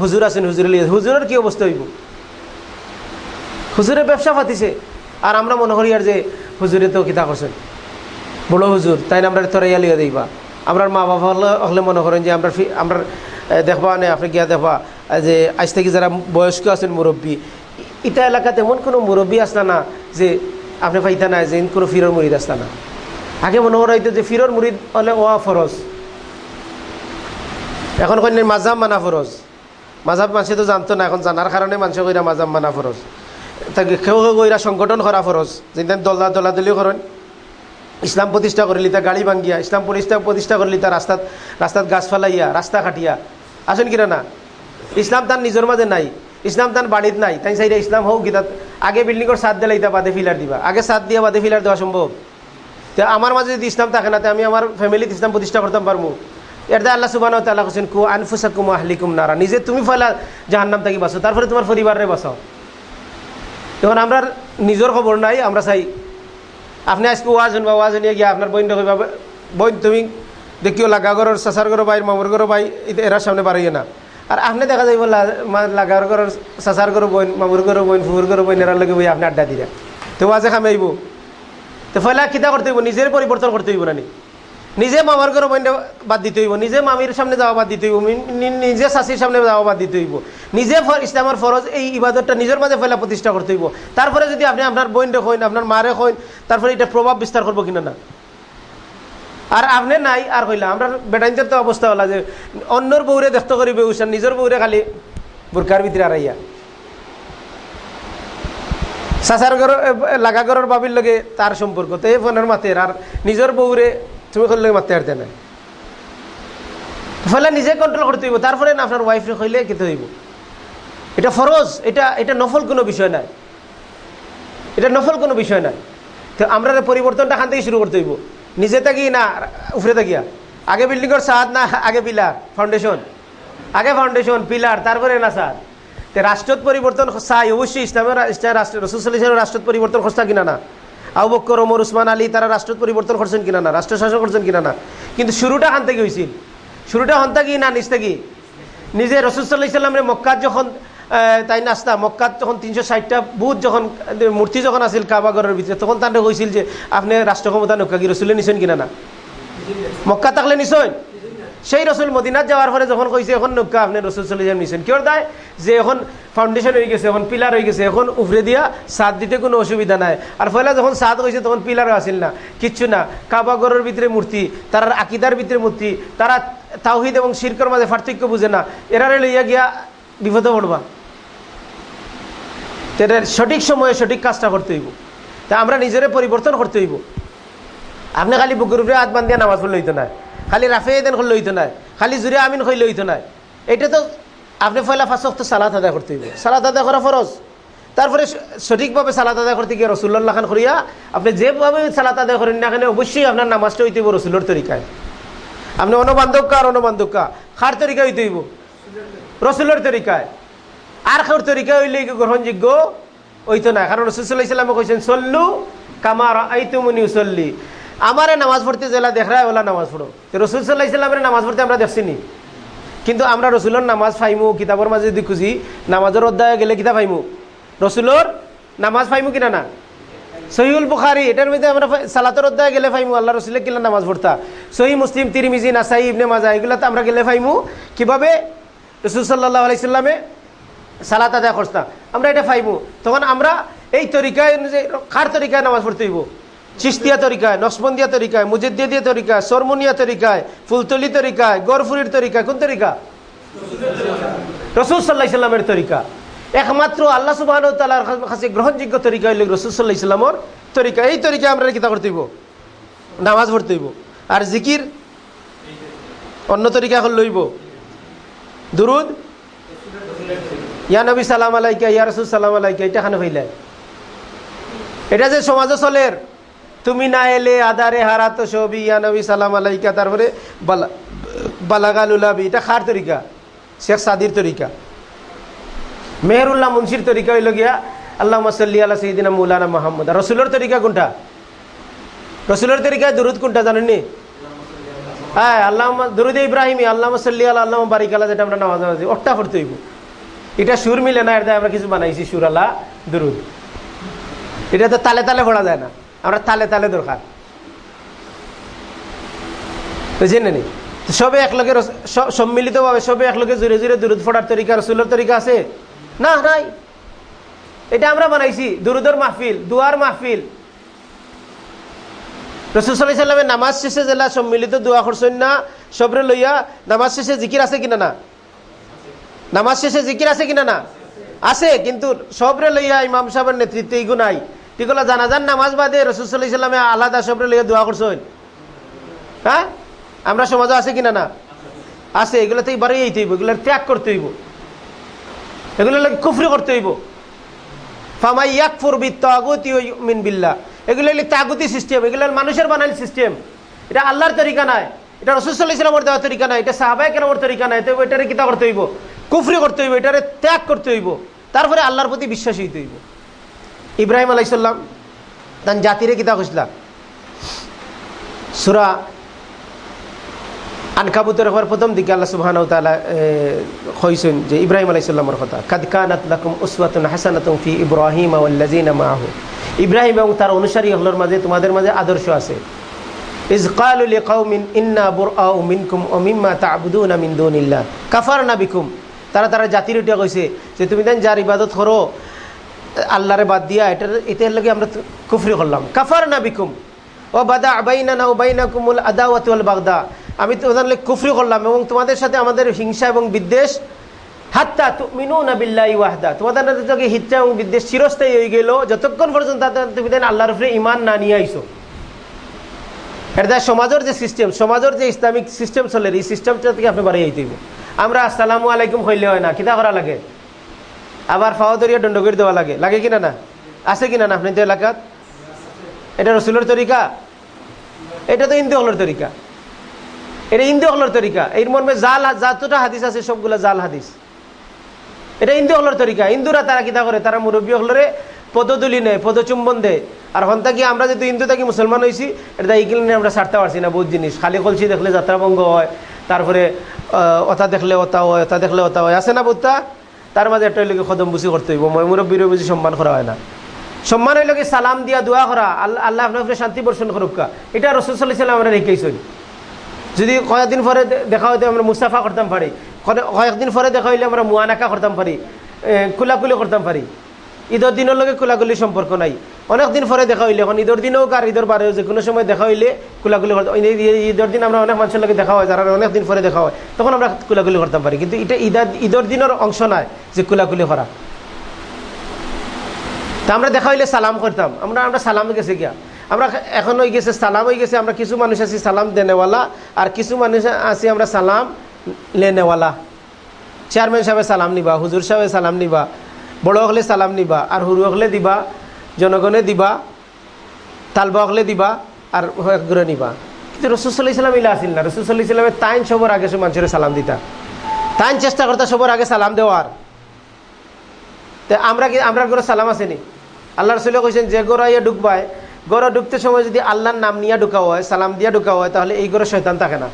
হুজুর আছেন, হুজুর হুজুরের কি অবস্থা হইব? হুজুরের ব্যবসা পাতিছে, আর আমরা মনে করি আর যে হুজুরে তো কিতা করছেন। বড় হুজুর, তাই না আমরা তোরাইয়া লিয়া দিবা আমরা মা বাবা হলে হলে মনে করেন যে আমরা আমরা দেখবা নে, আপনি গিয়া দেখবা যে আজ থেকে যারা বয়স্ক আছেন মুরব্বী ইটা এলাকাতে এমন কোনো মুরব্বী আসলা না যে আপনি পাইতা না যে কোনো ফিরর মুরিদ আসলা না। আগে মনে করা হইতো যে ফিরর মুরিদ হলে ওয়া ফরজ। এখন কন্যা মাজাম মানা ফরজ। মাজাব মানুষে তো জানতো না, এখন জানার কারণে মানুষে কইরা মাজাম মানা ফরজ। তাকে কেউ কেউ কইরা সংগঠন করা ফরজ, যেদিন দলা দলাদলি করেন। ইসলাম প্রতিষ্ঠা করলি, তা গাড়ি ভাঙ্গিয়া, ইসলাম প্রতিষ্ঠা প্রতিষ্ঠা করলি, তা রাস্তাত রাস্তাত গাছ ফালাইয়া, রাস্তা কাটিয়া। আসেন কিনা না? ইসলাম তার নিজের মাঝে নাই, ইসলাম তার বাড়িত নাই, তাই চাইলে ইসলাম হোক গীতা আগে বিল্ডিংয়ের সাত দিলে ইতা বাদে ফিলার দিবা। আগে সাত দিয়া, বাদে ফিলার দেওয়া সম্ভব। তো আমার মাঝে যদি ইসলাম থাকে না আমি আমার ফ্যামিলিতে ইসলাম প্রতিষ্ঠা করতাম পারব এটা আল্লাহ সুবাহ তাল্লাহ হোসেন কু আনফুসাকুম আহলিকুম নারা। নিজে তুমি ফেলা জাহান্নাম থাকি বাঁচো, তারপরে তোমার পরিবারে বাঁচাও। তখন আমরা নিজের খবর নাই, আমরা চাই, আপনি আজকে ওয়াজ শুনবা ওয়াজ শুনিয়ে গিয়া আপনার বইন কইবা বইন তুমি দেখিও, লাগা ঘরের চাচার ঘর বাই মামুর ঘর বাই এরা সামনে বাড়িয়ে না। আর আপনি দেখা যাইব লাগার ঘরের চাচার ঘর বইন, মামুর ঘর বইন ফুর ঘর বইন, এরার লগে বই আপনি আড্ডা দিরা তো ওয়াজে খামাইব তো ফলে কিতা করতে হইব, নিজের পরিবর্তন করতে হইব না নি। নিজে মামার ঘর বইন বাদ দিতে হইব, নিজে মামির সামনে যাওয়া বাদ দিতে হইব নিজে শাশির সামনে যাওয়া বাদ দিতে হইব। নিজে ইসলামের ফরজ, এই ইবাদতটা নিজের মাঝে ফেলা প্রতিষ্ঠা করতে হইব। তারপরে যদি আপনি আপনার বোন রেখেন আপনার মারে কইন তারপরে এটা প্রভাব বিস্তার করব কিনা না? আর আপনি নাই, আর কইলা আমরা বেটাইনদের তো অবস্থা হলা যে, অন্যর বউরে দেখতে করিবে উসান নিজের বউরে খালি বুরকার ভিতরে আড়াইয়া। চাচার ঘর লাগা ঘরের বাবির লগে তার সম্পর্ক, তো এই ফোনের মাতের আর নিজের বউরে তুমি করলে মাতে আর দেয় না ফলে নিজে কন্ট্রোল করতে হইব তারপরে না আপনার ওয়াইফরে কইলে খেতে হইব এটা ফরজ এটা এটা নফল কোনো বিষয় নাই। এটা নফল কোনো বিষয় নাই। তো আমরা পরিবর্তনটা খান থেকে শুরু করতে হইব। নিজে থাকি না, উপরে থাকিয়া আগে বিল্ডিংয়ের সাদ না, আগে পিলার ফাউন্ডেশন আগে ফাউন্ডেশন পিলার তারপরে না সাদ। তে রাষ্ট্রত পরিবর্তন চাই অবশ্যই ইসলামের রাষ্ট্র, রসুল রাষ্ট্রত পরিবর্তন খসা কিনা না। আবু ওমর, উসমান, আলী, তারা রাষ্ট্রত পরিবর্তন করছেন কিনা না? রাষ্ট্র শাসন করছেন কিনা না? কিন্তু শুরুটা হান থেকে হয়েছিল শুরুটা হন থাকি না নিচ থাকি নিজে রসুল সাল্লাহ ইসলামের মক্কাত যখন তাই নাস্তা, মক্কাত যখন তিনশো ষাটটা বুথ যখন মূর্তি যখন আছিল কাবাগরের ভিতরে, তখন তাদের হয়েছিল যে, আপনি রাষ্ট্র ক্ষমতা নক্কা কি রসুলে নিছেন কিনা না? মক্কা থাকলে নিশ্চয় সেই রসুল মদিনাত যাওয়ার পরে যখন কইছে, এখন নৌকা আপনি রসুল চলে যান নিছেন কিয় দায়? যে এখন ফাউন্ডেশন হয়ে গেছে, এখন পিলার হয়ে গেছে, এখন উফরে দিয়া সাদ দিতে কোনো অসুবিধা নাই। আর ফলে যখন সাদ হয়েছে, তখন পিলারও আসিল না। কিচ্ছু না। কাবাগরের ভিতরে মূর্তি তারার আকিদার ভিতরে মূর্তি, তারা তাওহিদ এবং শিরকর মাঝে পার্থক্য বুঝে না। এরারে লইয়া গিয়া বিপদে পড়বা। তো এটার সঠিক সময়ে সঠিক কাজটা করতে হইব। তা আমরা নিজেরে পরিবর্তন করতে হইব। আপনি খালি বুকের উপরে হাত বান্ধিয়া নামাজ পড়লে হইতো না। খালি রাফে দেন করলে হইতো না। খালি জুড়ে আমিন করলে হইতো না। এটা তো আপনি পয়লা ফাঁসক তো সালাত আদায় করতে হইব। সালাত আদায় করা ফরজ। তারপরে সঠিকভাবে সালাত আদায় করতে গিয়ে রসুল্লাহ খান করিয়া আপনি যেভাবে সালাত আদায় করেন না এখানে অবশ্যই আপনার নামাজটা হইতে হইব রসুল্লোর তরিকায়। আপনি অনুবান্ধব আর অনুবান্ধব খার তরিকা হইতে হইব? রসুলের তরিকায়। আর খাওয়ার তরিকা হইলে গ্রহণযোগ্য? হইতো না, কারণ রসুল্লাহ ইসলামে কইছেন, সল্লু কামার আইতুমনি সল্লি আমারে নামাজ পড়তে জেলা দেখ রায় ওলা নামাজ পড়ো। রসুল সাল্লাহ ইসলামের নামাজ পড়তে আমরা দেখছি নি। কিন্তু আমরা রসুলের নামাজ ফাইমু, কিতাবের মাঝে যদি খুঁজি, নামাজের অধ্যায় গেলে কিতাব ফাইমু? রসুলোর নামাজ ফাইমু কিনা না? সহিউল বুখারি, এটার মধ্যে আমরা সালাতের অধ্যায় গেলে ফাইমু, আল্লাহ রসুলের কিলা নামাজ পড়তা। সহি মুসলিম, তিরিমিজি, নাসাই, ইবনে মাজা এগুলাতে আমরা গেলে ফাইমু। কীভাবে? রসুল সাল্লাহ আলাইসাল্লামে সালাত আদায় করতাম আমরা এটা ফাইমু। তখন আমরা এই তরিকায় অনুযায়ী, কার তরিকায় নামাজ পড়তে হইব? চিস্তিয়া তরিকায় নকশবন্দিয়া তরিকায়, মুজিদ্দিয়া তরিকায়, সরমনিয়া তরিকায়, ফুলতলি তরিকায় গরফুরির তরিকায়, কোন তরিকা? রসুল সাল্লাহ ইসলামের তরিকা। একমাত্র আল্লাহ সুবাহ তালার কাছে গ্রহণযোগ্য তরিকা হইল রসুল সাল্লাহ ইসলামর তরিকা। এই তরিকা আমরা কিতা করতে হইব, নামাজ পড়তে হইব, আর জিকির অন্য তরিকা এখন লইব। দুরুদ, ইয়া নবী সালাম আলাইকা, ইয়া রসুল সালাম আলাইকা, এটা খানে হইলাই এটা যে সমাজে চলের তুমি না এলে আদারে হারাতো সবই, ইয়া নবী সালাম আলাইকা, তারপরে বালা, বালাগাল উলাবি, এটা খার তরিকা, শেখ সাদির তরিকা। মেহরুল্লাহ মুন্সির তরিকা হইল গিয়া আল্লাহ মাসাল্লি আল্লাহ সঈদিনা মৌলানা মোহাম্মদ। আর রসুলের তরিকা কোনটা? রসুলের তরিকায় দুরুদ কোনটা জানেননি? হ্যাঁ আল্লাহ দুরুদ ইব্রাহিম আল্লাহ সাল্লি আল্লাহ আল্লাহ বারিক আল্লাহ যেটা আমরা নামাজ নামাজ ওটা পড়তে হইব। এটা সুর মিলে না এটা আমরা কিছু বানাইছি সুর আল্লাহ দুরুদ। এটা তো তালে তালে পড়া যায় না। আমরা তালে তালে দরকার। বুঝছেন নি সবে একলগে সম্মিলিতভাবে সবে একলগে জুড়ে জুড়ে দুরুদ ফোড়ার তরিকা, রসুলের তরিকা আছে? না, নাই। এটা আমরা বানাইছি, দুরুদর মাহফিল, দুয়ার মাহফিল। রসুল্লাহ সাল্লামের নামাজ শেষে জেলা সম্মিলিত দোয়া করছেন না, সবরে লইয়া নামাজ শেষে জিকির আছে কিনা না? নামাজ শেষে জিকির আছে কিনা না? আছে, কিন্তু সবরে লইয়া ইমাম সাহেবের নেতৃত্বে ইগু নাই। টিকলা জানাজান নামাজ বাদে রসুল্লাহ ইসলামে আলাদা সবরে লইয়া দোয়া করছেন? হ্যাঁ? আমরা সমাজে আছে কিনা না? আছে, এগুলো তো বাড়ি এইতে হইব এগুলো ত্যাগ করতে হইব। এগুলো কুফরি করতে হইব। ফামাই ইয়াক ফুরবি তাগুতি মিন বিল্লাহ। এগুলো হলে তাগুতি সিস্টেম এগুলো মানুষের বানাইল সিস্টেম। এটা আল্লাহর তরিকা নাই, এটা রসুল্লাহ ইসলামের দেওয়ার তরিকা নাই, এটা সাহাবাই কেনামের তরিকা নাই, তো এটারে কিতা করতে হইব? কুফরি করতে হইব, এটারে ত্যাগ করতে হইব। তারপরে আল্লাহর প্রতি বিশ্বাসী হইতে হইব। ইব্রাহিম আলাইসাল্লাম তান জাতিরে কিতা কইসলা সুরা আনকাবুতের হওয়ার প্রথম দিকে আল্লাহ সুবাহ কইছেন যে ইব্রাহিম আলাইসাল্লামের কথা, কাদ কানাত লাকুম উসওয়াতুন হাসানাতুন ফি ইব্রাহিম মাআহু। ইব্রাহিম এবং তার অনুসারী হলোর মাঝে, তোমাদের মাঝে আদর্শ আছে। তারা তারা জাতির উঠিয়া কইছে যে, তুমি দেন যার ইবাদত করো আল্লাহরে বাদ দিয়া এটার এটার লাগে আমরা কুফরি করলাম। কাফারনা বিকুম ও বাদা আবাইনা না বাইনাকুমুল আদাওয়াত ওয়াল বাগদা। আমি তোমাদের কুফরি করলাম এবং তোমাদের সাথে আমাদের হিংসা এবং বিদ্বেষ। হাত্তা তুমিনু নাবিল্লাহি ওয়াহদা। তোমাদের যোগে হিচ্ছা এবং বিদ্বেষ চিরস্থায়ী হয়ে গেল। যতক্ষণ পর্যন্ত তুমি দেন আল্লাহর উপরে ইমান না নিয়ে আইসো এটা সমাজের যে সিস্টেম সমাজের যে ইসলামিক সিস্টেম চলে, এই সিস্টেমটা থেকে আপনি বাড়ি আইতে আমরা আসসালামু আলাইকুম হইলে হয় না, কিতা করা লাগে? আবার ফাওয়াদরিয়া দণ্ড করে দেওয়া লাগে। লাগে কিনা না? আছে কিনা না আপনি এলাকাত? এটা রসুলের তরিকা। এটা তো হিন্দু হলের তরিকা। এটা হিন্দু হলের তরিকা। এর মর্মে জাল, যতটা হাদিস আছে সবগুলো জাল হাদিস। এটা হিন্দু হলের তরিকা। হিন্দুরা তারা কিতা করে? তারা মুরব্বী হলরে পদতুলি নেয়, পদচুম্বন দেয়। আর হন্তা কি, আমরা যেহেতু হিন্দু থাকি, মুসলমান হয়েছি এটা এইগুলো নিয়ে আমরা ছাড়তে পারছি না বহুত জিনিস। খালি কলসি দেখলে যাত্রাভঙ্গ হয়, তারপরে ওতা দেখলে ওতা হয় ওতা দেখলে ওতা হয়। আছে না বুত্তা তার মাঝে একটা লোকে খদম বুঝি করতে হইব, মই মুরব্বীর বুঝি সম্মান করা হয় না। সম্মান হইলে সালাম দিয়া দোয়া করা আল্লাহ আল্লাহ শান্তি বর্ষণ করুকা এটা রসুল আমরা রেখেছি যদি কয়েকদিন পরে দেখা হইতে আমরা মুস্তাফা করতাম পারি কয়েকদিন পরে দেখা হইলে আমরা মুয়ানাকা করতাম পারি কুলাকুলি করতাম পারি। ঈদের দিনের লগে কুলাকুলি সম্পর্ক নাই। অনেক দিন পরে দেখা হইলে, এখন ঈদের দিনেও কার ঈদের বারেও যে কোনো সময় দেখা হইলে কুলাকুলি ঈদের দিন আমরা অনেক মানুষের লগে দেখা হয়, যারা অনেক দিন পরে দেখা হয়, তখন আমরা কুলাকুলি করতাম পারি। কিন্তু এটা ঈদের ঈদের দিনের অংশ নয় যে কুলাকুলি করা। তা আমরা দেখা হইলে সালাম করতাম। আমরা আমরা সালাম গেছে গিয়া। আমরা এখন হয়ে গেছে, সালাম হয়ে গেছে, আমরা কিছু মানুষ আছি সালাম দেনেওয়ালা, আর কিছু মানুষ আছি আমরা সালাম লেনেওয়ালা চেয়ারম্যান সাহেব সালাম নিবা, হুজুর সাহেব সালাম নিবা, বড় হলে সালাম নিবা, আর হুরু হলে দিবা। জনগণে দিবা তালবা হলে দিবা আর ঘুরে নিবা। কিন্তু রসুল্লাহ ইসলাম ইলা আসিল না। রসুল্লাহ ইসলামের তাইন সবর আগে সব মানুষের সালাম দিতা। তাইন চেষ্টা করতা সবর আগে সালাম দেওয়ার। তো আমরা কি আমরা ঘরে সালাম আসেনি? আল্লাহ রসুল্লাহ কইছেন, যে গোড়া ইয়ে ঢুকবায় গড়ে ঢুকতে সময় যদি আল্লাহর নাম নিয়ে ঢুকা হয়, সালাম দিয়ে ঢুকা হয়, তাহলে এই গড়ে শৈতান থাকে না।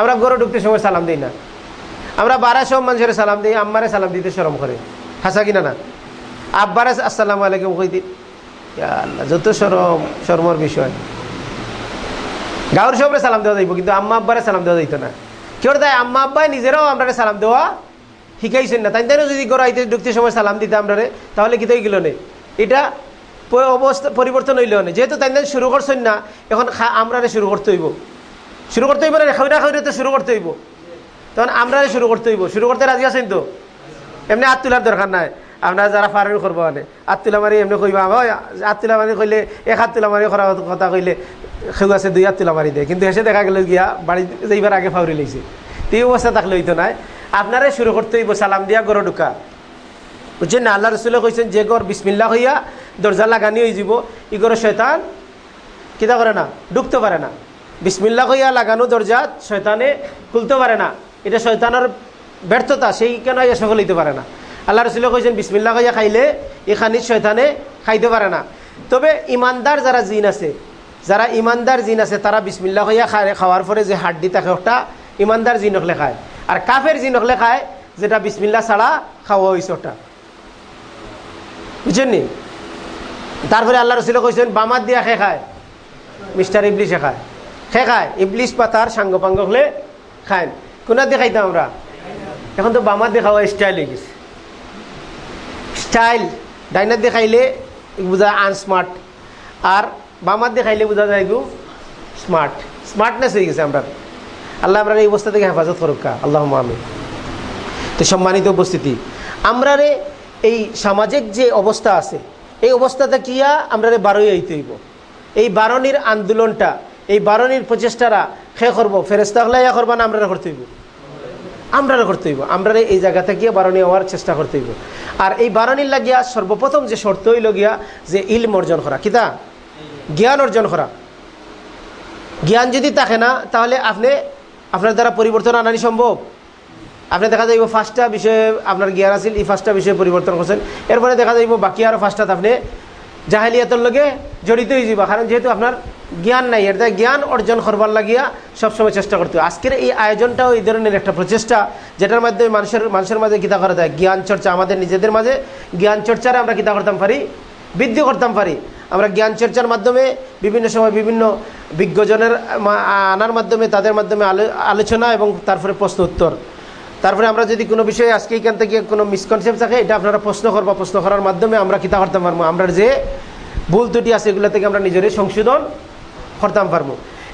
আমরা গড়ে ঢুকতে সময় সালাম দিই না। আমরা বারা সব মানুষের সালাম দিই, আম্মারে সালাম দিতে সরম করে। হাসা কিনা না? আব্বারে আসসালামু আলাইকুম, কই দিন? যত সরম শর্মর বিষয়। গাঁর সবরে সালাম দেওয়া যাইব, কিন্তু আম্মা আব্বারে সালাম দেওয়া যাইতো না। কেউ তাই আম্মা আব্বাই নিজেরাও আমরা সালাম দেওয়া শিখাইছেন না। তাই তাই যদি গড়াইতে ঢুকতে সময় সালাম দিতে আমরা তাহলে কি তো গেল নেই এটা অবস্থা, পরিবর্তন হইলে না যেহেতু তাই শুরু করছেন না, এখন আমরা শুরু করতে হইব। শুরু করতে হইব না খাইরা খাইরে তো শুরু করতে হইব। তখন আমরা শুরু করতে হইব। শুরু করতে রাজি আছেন তো? এমনি হাত তোলার দরকার নাই। আপনারা যারা ফার্মিং করব মানে হাত তোলা মারি এমনি কইবা হাত তোলা মারি কইলে এক হাত তোলা মারি করার কথা কইলে সেউ আছে দুই হাত তোলা মারি দেয়। কিন্তু এসে দেখা গেল গিয়া বাড়ি এইবার আগে ফাউরি লইছে। এই অবস্থা থাকলে হইতো নাই আপনারাই শুরু করতে হইব সালাম দিয়া গড় ঢুকা। বুঝছেন না? আল্লাহ রসুলে কইছেন, যে গড় বিসমিল্লা হইয়া দরজা লাগানি হয়ে যাব ই গড় শয়তান কিতা করে না? ঢুকতে পারে না। বিসমিল্লা হইয়া লাগানো দরজা শয়তানে খুলতে পারে না। এটা শয়তানের ব্যর্থতা, সেই কেন সকল হইতে পারে না? আল্লাহ রসুল কইছেন বিসমিল্লা হইয়া খাইলে এই খানিজ শয়তানে খাইতে পারে না। তবে ইমানদার যারা জিন আছে, যারা ইমানদার জিন আছে, তারা বিসমিল্লা খায় খাওয়ার পরে যে হাড্ডি থাকে ওটা ইমানদার জিন হলে খায়। আর কাফের জিন হলে খায়, যেটা বিসমিল্লা ছাড়া খাওয়া হয়েছে ওটা। বুঝছেন নি? তারপরে আল্লাহ রসুল কইছেন, বামাত দিয়া খে খায়। মিস্টার ইবলিশে খায়। খে খায়। ইবলিশ পাতার সাঙ্গ পাঙ্গ হলে খায়। কোনা দিয়ে খাইতাম আমরা? এখন তো বামাত দিয়ে খাওয়া স্টাইল হয়ে গেছে। স্টাইল, ডাইনার দিয়ে খাইলে বোঝা আনস্মার্ট আর বামার দেখাইলে বোঝা যায় গু স্মার্ট স্মার্টনেস হয়ে গেছে আমরা আল্লাহ আমরা এই অবস্থা থেকে হেফাজত করুকা আল্লাহ আমি তো সম্মানিত উপস্থিতি আমরা রে এই সামাজিক যে অবস্থা আছে, এই অবস্থাটা কিয়া আমরা রে বারোই আইতে হইব। এই বারণীর আন্দোলনটা, এই বারণীর প্রচেষ্টারা খে করব? ফেরেস্তা হলে ইয়া করবা না আমরা করতে হইব? আমরা করতে হইব। আমরা এই জায়গা থেকে বারণী হওয়ার চেষ্টা করতে হইব। আর এই বারণীর লাগিয়া সর্বপ্রথম যে শর্ত হইল গিয়া যে ইলম অর্জন করা। কিতা জ্ঞান অর্জন করা। জ্ঞান যদি থাকে না, তাহলে আপনি, আপনার দ্বারা পরিবর্তন আনানি সম্ভব। আপনি দেখা যাইব ফার্স্টটা বিষয়ে আপনার জ্ঞান আছিল, এই ফার্স্টটা বিষয়ে পরিবর্তন করছেন। এরপরে দেখা যাইব বাকি আরও ফার্স্টটাত আপনি জাহালিয়াতের লগে জড়িত হয়ে যাবা কারণ যেহেতু আপনার জ্ঞান নাই এটা জ্ঞান অর্জন করবার লাগিয়া সবসময় চেষ্টা করতে হবে আজকের এই আয়োজনটাও এই ধরনের একটা প্রচেষ্টা, যেটার মাধ্যমে মানুষের মানুষের মাঝে কিতা করা যায়। জ্ঞান চর্চা, আমাদের নিজেদের মাঝে জ্ঞান চর্চারে আমরা কিতা করতাম পারি, বৃদ্ধি করতাম পারি। আমরা জ্ঞান চর্চার মাধ্যমে বিভিন্ন সময় বিভিন্ন বিজ্ঞজনের আনার মাধ্যমে, তাদের মাধ্যমে আলোচনা এবং তারপরে প্রশ্ন উত্তর। তারপরে আমরা যদি কোনো বিষয়ে আজকে এখান থেকে কোনো মিসকনসেপ্ট থাকে, এটা আপনারা প্রশ্ন করবা, প্রশ্ন করার মাধ্যমে আমরা কিতা করতাম পারব। আমরা যে ভুল ত্রুটি আছে, এগুলো থেকে আমরা নিজের সংশোধন করতাম পারব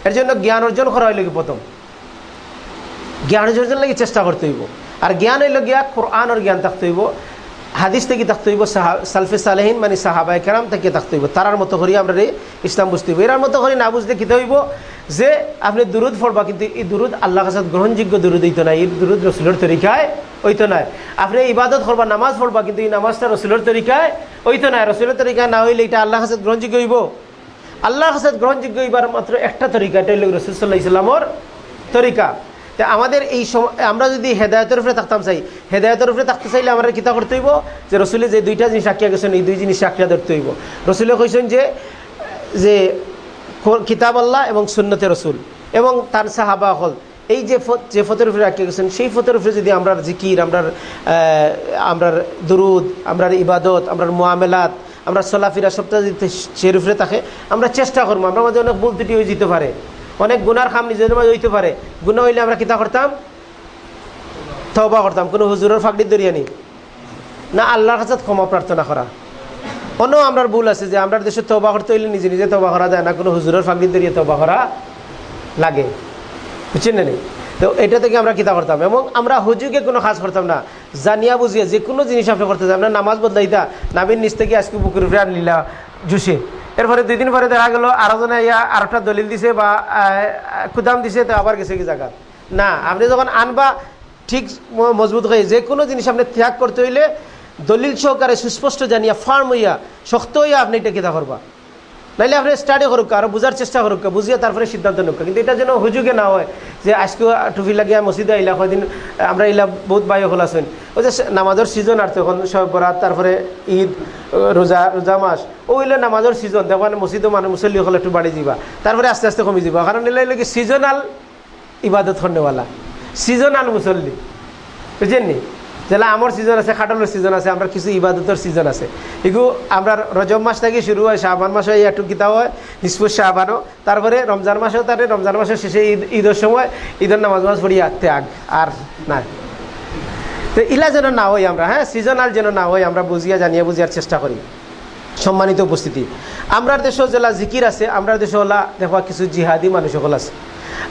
এর জন্য জ্ঞান অর্জন করা হইল প্রথম? জ্ঞান অর্জন লাগে চেষ্টা করতে হইব। আর জ্ঞান হইল গিয়া কোরআনের জ্ঞান থাকতে হইব, হাদিস থেকে থাকতে হইব সালফে সালেহিন মানে সাহাবাই কেরাম থেকে থাকতে হইব। তারার মতো করি আমরা ইসলাম বুঝতে হইব। এরার মতো করি না বুঝতে কিতে হইব? যে আপনি দুরুদ ফরবা কিন্তু এই দুরুদ আল্লাহ কাছে গ্রহণযোগ্য দুরুদ হইতো না, এই দুরুদ রসুলের তরিকায় হইতো না। আপনি ইবাদত করবা, নামাজ পড়বা, কিন্তু এই নামাজটা রসুলের তরিকায় হইতো না। রসুলের তরিকায় না হইলে এটা আল্লাহ কাছে গ্রহণযোগ্য হইব। আল্লাহ কাছে গ্রহণযোগ্য হইবার মাত্র একটা তরিকা, এটা হইল রসুল্লাহ ইসলামর তরিকা। তা আমাদের এই সময় আমরা যদি হেদায়তের উপরে থাকতাম, চাই, হেদায়তের উপরে থাকতে চাইলে আমরা কিতা করতে হইব? যে রসুলে যে দুইটা জিনিস আঁকিয়া গেছেন, এই দুই জিনিস আঁকিয়া ধরতে হইব। রসুলে কইছেন যে যে কিতাব আল্লাহ এবং সুন্নতে রসুল এবং তার সাহাবা হল। এই যে যে ফতের উপরে আঁকিয়ে গেছেন, সেই ফতের উপরে যদি আমরা জিকির আমরা আমরা দুরুদ আমরা ইবাদত আমরা মোয়ামেলাত আমরা চলাফিরা সবটা যদি সে উপরে থাকে, আমরা চেষ্টা করব। আমরা মাঝে অনেক ভুল হয়ে যেতে পারে। অনেক গুনার খাম নিজের মাঝে হইতে পারে। গুণা হইলে আমরা কিতা করতাম? তবা করতাম। কোনো হুজুরের ফাঁকড়ি দরিয়ানি না আল্লাহর কাছে ক্ষমা প্রার্থনা করা। অন্য আমরা ভুল আছে যে আমরা দেশে তবা করতে হইলে নিজে নিজে তবা করা যায় না। কোনো হুজুরের ফাঁকড়ি দরিয়ে তবা করা লাগে। বুঝছেন না? তো এটা থেকে আমরা কিতা করতাম এবং আমরা হুজুকে কোনো কাজ করতাম না। জানিয়া বুঝিয়া যে কোনো জিনিস আপনি করতে আমরা নামাজ বদলাইতা, নাবির নিচ থেকে আজকে বুকুর উপরে আনলিলা জুসে। এরপরে দুই দিন পরে দেখা গেল আরও জনে ইয়া আর একটা দলিল দিছে বা খুদাম দিছে, তো আবার গেছে কি জায়গা না, আপনি যখন আনবা, ঠিক মজবুত হয়ে যে কোনো জিনিস আপনি ত্যাগ করতে হইলে দলিল সহকারে সুস্পষ্ট জানিয়া, ফার্ম হইয়া, শক্ত হইয়া আপনি এটা কিতা করবা নাইলে আপনি স্টাডি করুক, আরও বোঝার চেষ্টা করুক, বুঝিয়ে তারপরে সিদ্ধান্ত নিক। কিন্তু এটা যেন হুজুগে না হয় যে আজকে টুপি লাগিয়া মসজিদে আইলা, কয়দিন আমরা ইলা বহুত বায়ু হল আছেন। ওই যে নামাজের সিজন আর তখন বরাত, তারপরে ঈদ, রোজা রোজা মাস, ও হইলে নামাজের সিজন দেখবেন মসজিদও মানুষ মুসল্লি হলে একটু বাড়ি যাবা তারপরে আস্তে আস্তে কমি যাবা কারণ এলে কি সিজনাল ইবাদত খন্ডওয়ালা সিজনাল মুসল্লি। বুঝছেন নি যেলা আমার সিজন আছে খাটলের সিজন আছে, আমরা কিছু ইবাদতের সিজন আছে। এগু আমরা রজব মাস থেকে, শুরু হয় শাহবান মাসে এই একটু কিতা হয়, নিষ্পুর শাহবানও তারপরে রমজান মাসেও তারে, রমজান মাসের শেষে ঈদ, ঈদের সময় ঈদের নামাজ মাস পড়িয়া ত্যাগ, আর না তো ইলা যেন না হই আমরা হ্যাঁ সিজনাল যেন না হই আমরা বুঝিয়া জানিয়ে বুঝিয়ার চেষ্টা করি। সম্মানিত উপস্থিতি। আমরা দেশ জেলা জিকির আছে আমরা দেশ হলা দেখবা কিছু জিহাদি মানুষ সকল আছে।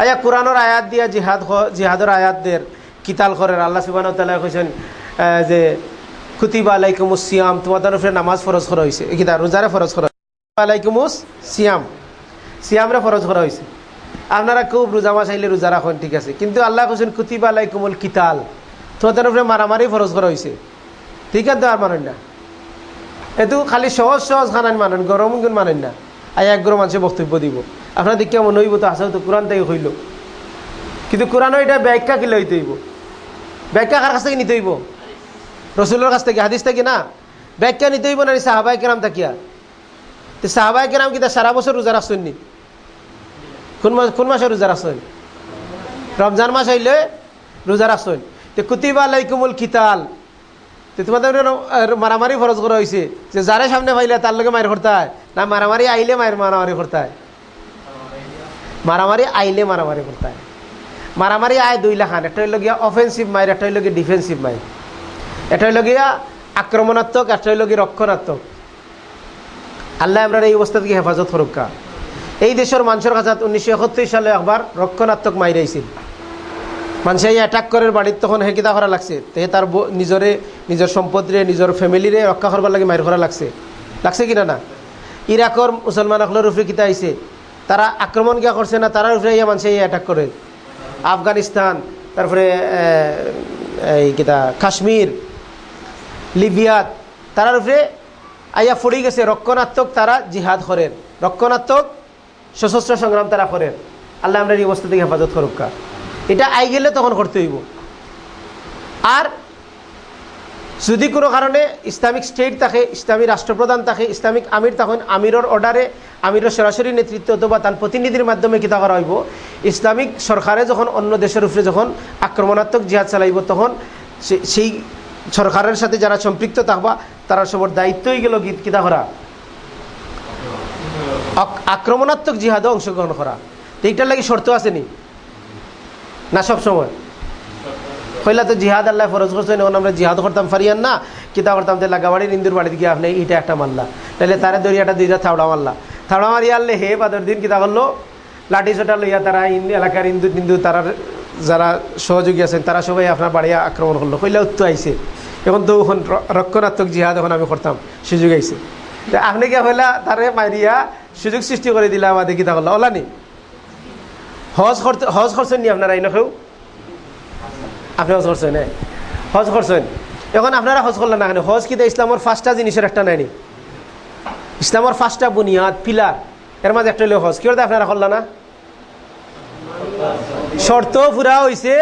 আয়া কোরআনের আয়াত দিয়া জিহাদ জিহাদের আয়াতদের কিতাল করেন আল্লাহ সুবাহ কৈছেন আহ, যে কুতিবা আলাইকুমুস সিয়াম তোমাদের উপরে নামাজ ফরজ করা হয়েছে কিতা রোজারে ফরজ করা। আলাইকুমুস সিয়াম। সিয়ামরে ফরজ করা হয়েছে আপনারা খুব রোজা মাস আইলে রোজা রাখেন ঠিক আছে। কিন্তু আল্লাহ কৈছেন কুতিবা আলাইকুমুল কিতাল। তোমাদের উপরে মারামারি ফরজ করা হয়েছে ঠিক আছে আর মানেন না। এতো খালি সহজ সহজ খানান মানেন গরম গুণ মানেন না। আই এক গরম মানুষের বক্তব্য দিব। আপনার দিকে মনে হইব তো আসলে তো কোরআন থেকে হইল। কিন্তু কোরআনও এটা ব্যাখ্যা কিলে হইতে হইব? ব্যাখ্যা কার কাছ থেকে নিতে হইব? রসুলের কাছ থেকে, হাদিস থেকে না? ব্যাখ্যা নিতে হইব না সাহাবাই কেরাম থাকিয়া তো সাহাবাই কেরাম কিতা সারা বছর রোজা রাখছেন নি? কোন মাস, কোন মাসে রোজা রাখছেন? রমজান মাস হইলে রোজা রাখছেন। তো কুতিবা আলাইকুমুল কিতাল। তো তোমাদের মারামারি ফরজ করা হয়েছে যে যারে সামনে পাইলে তার লগে মায়ের করতে হয়। না, মারামারি আইলে মায়ের মারামারি করতে হয়। মারামারি আইলে মারামারি করতে হয়। মারামারি আয় দুই লাখান। একটা হইল গিয়া অফেন্সিভ মায়ের একটা হইল গিয়া ডিফেন্সিভ মায়ের এটা হইল গিয়া আক্রমণাত্মক একটা হইল গিয়া রক্ষণাত্মক। আল্লাহ আমরা এই অবস্থা থেকে হেফাজত সুরক্ষা এই দেশের মানুষের কাছে উনিশশো একাত্তর সালে একবার রক্ষণাত্মক মাইর আইছিল। মানুষে অ্যাটাক করে বাড়ির তখন হে কিতা করা লাগছে। তে তার নিজরে, নিজের সম্পদরে, নিজের ফ্যামিলিরে রক্ষা করবার লাগে মাইর করা লাগছে। লাগছে কিনা না? ইরাকর মুসলমান সকলের উপরে কিতা আইছে? তারা আক্রমণ কিয়া করছে না, তারার উপরে ইয়া মানুষে অ্যাটাক করে। আফগানিস্তান, তারপরে এই কিতা, কাশ্মীর, লিবিয়াত তারার উপরে আইয়া ফড়ি গেছে। রক্ষণাত্মক তারা জিহাদ করেন। রক্ষণাত্মক সশস্ত্র সংগ্রাম তারা করেন। আল্লাহ আমরা এই অবস্থা থেকে হেফাজত করুক এটা আই গেলে তখন করতে হইব। আর যদি কোনো কারণে ইসলামিক স্টেট থাকে, ইসলামী রাষ্ট্রপ্রধান থাকে, ইসলামিক আমির তখন আমিরের অর্ডারে আমিরের সরাসরি নেতৃত্ব অথবা তার প্রতিনিধির মাধ্যমে কিতা করা হইব। ইসলামিক সরকারে যখন অন্য দেশের উপরে যখন আক্রমণাত্মক জিহাদ চালাইব, তখন সেই সরকারের সাথে যারা সম্পৃক্ত থাকবা, তারা সবর দায়িত্বই গেল গীত কিতা করা। আক- আক্রমণাত্মক জিহাদে অংশগ্রহণ করা। তো এইটার লাগি শর্ত আসেনি না সব সময়? কইলা তো জিহাদ আল্লাহ ফরজ করছেন এখন আমরা জিহাদ করতাম ফারিয়ান না, কিতা করতাম তেলা গাবাড়ির ইন্দুর বাড়িতে গিয়ে আপনি এটা একটা মারলা। তাহলে তারা দরিয়াটা দুইটা থাওড়া মারলা। থাওড়া মারি আনলে হে বাদর দিন কিতা করল? লাঠি সোটা লইয়া তারা এলাকার ইন্দু হিন্দু তারা যারা সহযোগী আছেন, তারা সবাই আপনার বাড়ি আক্রমণ করল। কইলা উত্তর আইছে। এখন তো এখন র- রক্ষণাত্মক জিহাদ এখন আমি করতাম, সুযোগ আইছে। আপনি কি হইলা তারে মারিয়া সুযোগ সৃষ্টি করে দিলা আমাদের কিতা করল ওলা নি হজ করতে হজ করছেন নি আপনারা, এনেকেও? আপনি হজ করছেন হজ করছেন? এখন আপনারা হজ করলেন না কেন? হজ কিতা ইসলামের পাঁচটা জিনিসের একটা নাইনি ইসলামের পাঁচটা বুনিয়াদ, পিলার। এর মাঝে একটা হলো হজ। কি করতে আপনারা করলেন না? শর্ত পুরা হয়েছে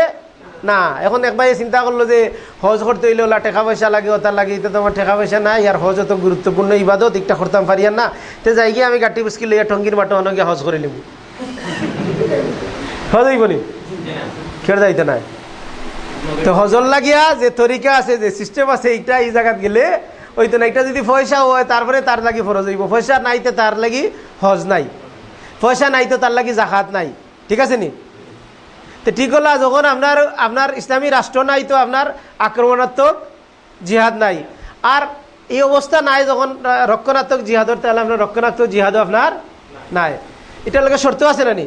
না। এখন একবার চিন্তা করল যে হজ করতে হইলে ওলা টাকা পয়সা লাগে ওটার লাগে এটা তোমার টাকা পয়সা নাই, আর হজ অত গুরুত্বপূর্ণ ইবাদত একটা করতাম পারি না। তে যাই গিয়ে আমি গাটি বুসকি লইয়া টঙ্গির মাটো অনগে হজ করে নিব। হজ হইব নি? কেউ যাইতে নাই? তো হজর লাগিয়া যে তরিকা আছে, যে সিস্টেম আছে, এইটা এই জায়গাত গেলে, ওই তো না যদি পয়সা হয়, তারপরে তার লাগি ফরজ হইব। পয়সা নাই তো তার লাগি হজ নাই। পয়সা নাই তো তার লাগি জাকাত নাই। ঠিক আছে নি? তো ঠিক হলো, যখন আপনার আপনার ইসলামী রাষ্ট্র নাই, তো আপনার আক্রমণাত্মক জিহাদ নাই। আর এই অবস্থা নাই যখন রক্ষণাত্মক জিহাদর, তাহলে আপনার রক্ষণাত্মক জিহাদও আপনার নাই। এটার লগে শর্ত আছে না নি?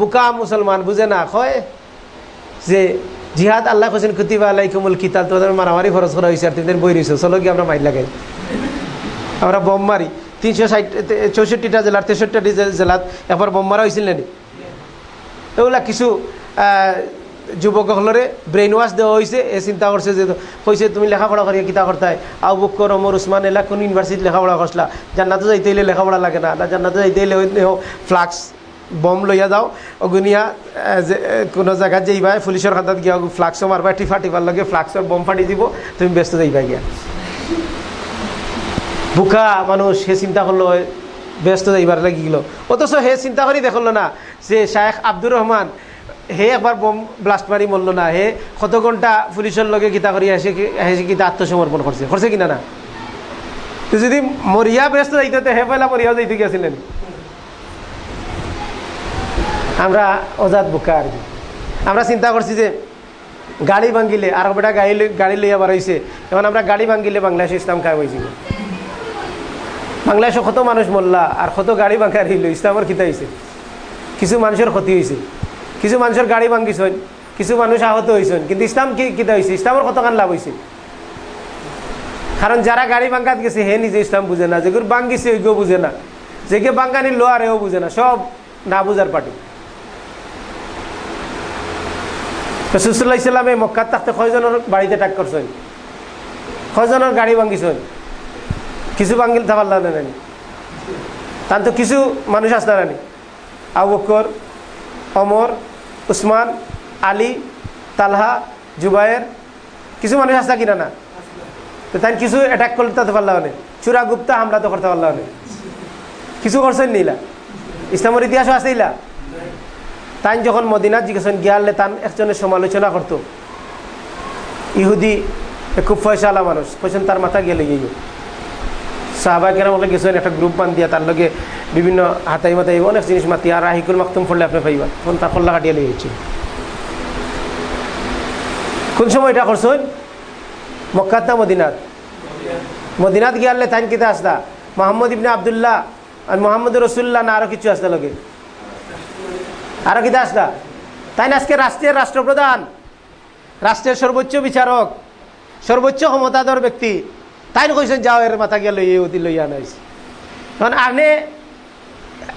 বুকা মুসলমান, বুঝে না, কয় যে জিহাদ আল্লাহ হোসেন কুতিবা আলাইকুমুল কিতাল, তোমাদের মারামারি খরচ করা হয়েছে আর তুমি বই রয়েছে চলো গিয়ে আমরা মাইর লাগাই। আমরা বোম মারি। তিনশো ষাট চৌষট্টিটা জেলার তেষট্টিটা জেলাত একবার বোম মারা হয়েছিল নানি এগুলা কিছু যুবকসকলরে ব্রেইন ওয়াশ দেওয়া হয়েছে এ চিন্তা করছে যে কইছে, তুমি লেখাপড়া করিয়া কিতা করতাই? আউ বক্কর অমর উসমান, এলা কোন ইউনিভার্সিটি লেখাপড়া করছিলা? জান্নাতো যাইতে হইলে লেখাপড়া লাগে না। না জান্নাতো যাইতে হইলে ফ্লাক্স বম লইয়া যাও। অগুনিয়া যে কোনো জায়গাত যাইবা পুলিশের হাতত গিয়া ফ্লাক্সও মারবা টিফা টিফার লগে ফ্লাক্সের বম ফাটি দিব, তুমি ব্যস্ত যাইবা গিয়া। বুকা মানুষ সে চিন্তা করল ব্যস্ত যাইবার লাগি গেল। অথচ হে চিন্তা করি দেখল না যে শায়েখ আব্দুর রহমান হে একবার বোম ব্লাস্ট মারি মরল না, হে কত ঘণ্টা পুলিশের লগে গীতা করি এসে এসে গীতা আত্মসমর্পণ করছে করছে কিনা না? যদি মরিয়া ব্যস্ত যাইতে হে পয়লা মরিয়া যাইতে গিয়েছিলেন। আমরা অজাত বোকা আর কি আমরা চিন্তা করছি যে গাড়ি ভাঙ্গিলে আর বেটা গাড়ি গাড়ি লইয়া হয়েছে এখন আমরা গাড়ি ভাঙ্গিলে বাংলাদেশ ইসলাম খাই হয়েছিল বাংলাদেশে কত মানুষ মরলা আর কত গাড়ি ভাঙা রইল ইসলামের খিতা হয়েছে কিছু মানুষের ক্ষতি হয়েছে কিছু মানুষের গাড়ি ভাঙ্গিছেন কিছু মানুষ আহত হয়েছেন কিন্তু ইসলাম কি কিতা হয়েছে ইসলামের কতখান লাভ হয়েছে কারণ যারা গাড়ি ভাঙ্গাত গেছে, হে নিজে ইসলাম বুঝে না। যেগুলো ভাঙ্গিছে ওইগুলো বুঝে না। যেকে বাঙ্গানি লোয়ার এও বুঝে না। সব না বুঝার পার্টি। রসুল্লাহ ইসলামে মক্কার থাকতে কয়জনের বাড়িতে টাক করছেন? কয়জনের গাড়ি ভাঙ্গিছেন কিছু ভাঙ্গিল থাকার নেনি তার তো কিছু মানুষ আসতে নানি আবু বকর অমর উসমান, আলী, তালহা, জুবায়ের, কিছু মানুষ আসতা কিনা না? তো তাই কিছু অ্যাটাক করতে পারলাম না চূড়া গুপ্তা হামলা তো করতে পারলাম না। কিছু করছেন নিলা? ইসলামের ইতিহাসও আছে তাই যখন মদিনা জিজ্ঞাসা গিয়ালে তান একজনের সমালোচনা করতো। ইহুদি খুব পয়সাওয়ালা মানুষ। পয়সা তার মাথা গেলে গিয়ে লেগে সাহাবা কেরাম হলে গেছেন, একটা গ্রুপ বান দিয়া তার লগে বিভিন্ন হাতাই মাতাই, অনেক জিনিস মাতি আর আহিকুল মাকতুম ফলে আপনি পাইবা। তখন তার কল্লা কাটিয়ে লেগেছে কোন সময় এটা করছেন মক্কাত না মদিনাত? মদিনাত গিয়ালে তাইন কিতা আসতা মোহাম্মদ ইবনে আবদুল্লাহ আর মোহাম্মদ রসুল্লাহ না আরও কিছু আসতা লগে? আরও কিতা আসতা তাই না আজকে রাষ্ট্রের রাষ্ট্রপ্রধান, রাষ্ট্রের সর্বোচ্চ বিচারক, সর্বোচ্চ ক্ষমতাধর ব্যক্তি, তাই কইছেন যাও এর মাথা গিয়া লইয়ে অতি লইয়া নাইছে কারণ আপনি,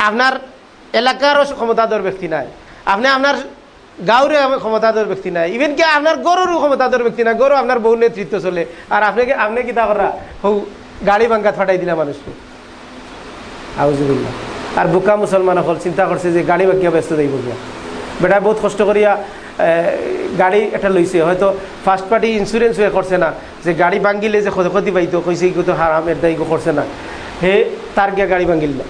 আপনার এলাকারও ক্ষমতাধর ব্যক্তি নাই, আপনি আপনার গাঁওরে ক্ষমতাধর ব্যক্তি নাই ইভেন কি আপনার গরুরও ক্ষমতাধর ব্যক্তি নাই, গরু আপনার বহু নেতৃত্ব চলে, আর আপনি আপনি কি তা করা হৌ গাড়ি বাঙ্গাত ফাটাই দিলা মানুষকে। আউজুবিল্লা আর বোকা মুসলমান হল চিন্তা করছে যে গাড়ি বাকিয়া ব্যস্ত দেব গিয়া বেটা বহুত কষ্ট করিয়া গাড়ি এটা লইছে হয়তো ফার্স্ট পার্টি ইন্স্যুরেন্স হয়ে করছে না। যে গাড়ি ভাঙ্গিলে যে ক্ষতি পাইতো কইছে তো হারাম এর দায়ী করছে না। হে তার গিয়া গাড়ি ভাঙ্গিল না?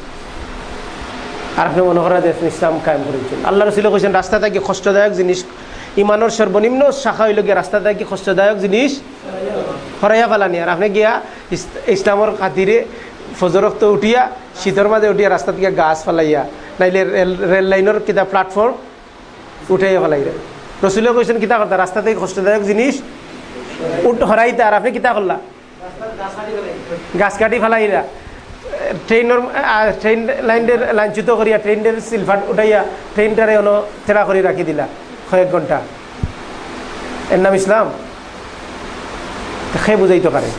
আর আপনি মনে করা দেশ ইসলাম কায়েম করেছেন আল্লাহ রসুল কৈছেন রাস্তা থেকে কষ্টদায়ক জিনিস ইমানোর সর্বনিম্ন শাখা হইল গিয়া রাস্তা থেকে কষ্টদায়ক জিনিস হরাইয়া ফেলানি। আর আপনি গিয়া ইসলামর খাতিরে ফজরক্ত উঠিয়া, শীতর মাঝে উঠিয়া রাস্তা থেকে গাছ ফেলাইয়া, নাইলে রেল লাইনের কিতা প্ল্যাটফর্ম উঠাইয়া ফেলাইয়া। রসুলে কৈছেন কিতা করতা? রাস্তা থেকে কষ্টদায়ক জিনিস উঠ, হরাইতে, আর আপনি কিতা করলা? গাছ কাটি ফেলাইরা ট্রেনের ট্রেন লাইনের লাইনচ্যুত করিয়া ট্রেনের সিলভার উঠাইয়া ট্রেনটারে অন তেরা করে রাখি দিলা, কয়েক ঘণ্টা। এর নাম ইসলাম? সে বুঝাইতে পারে।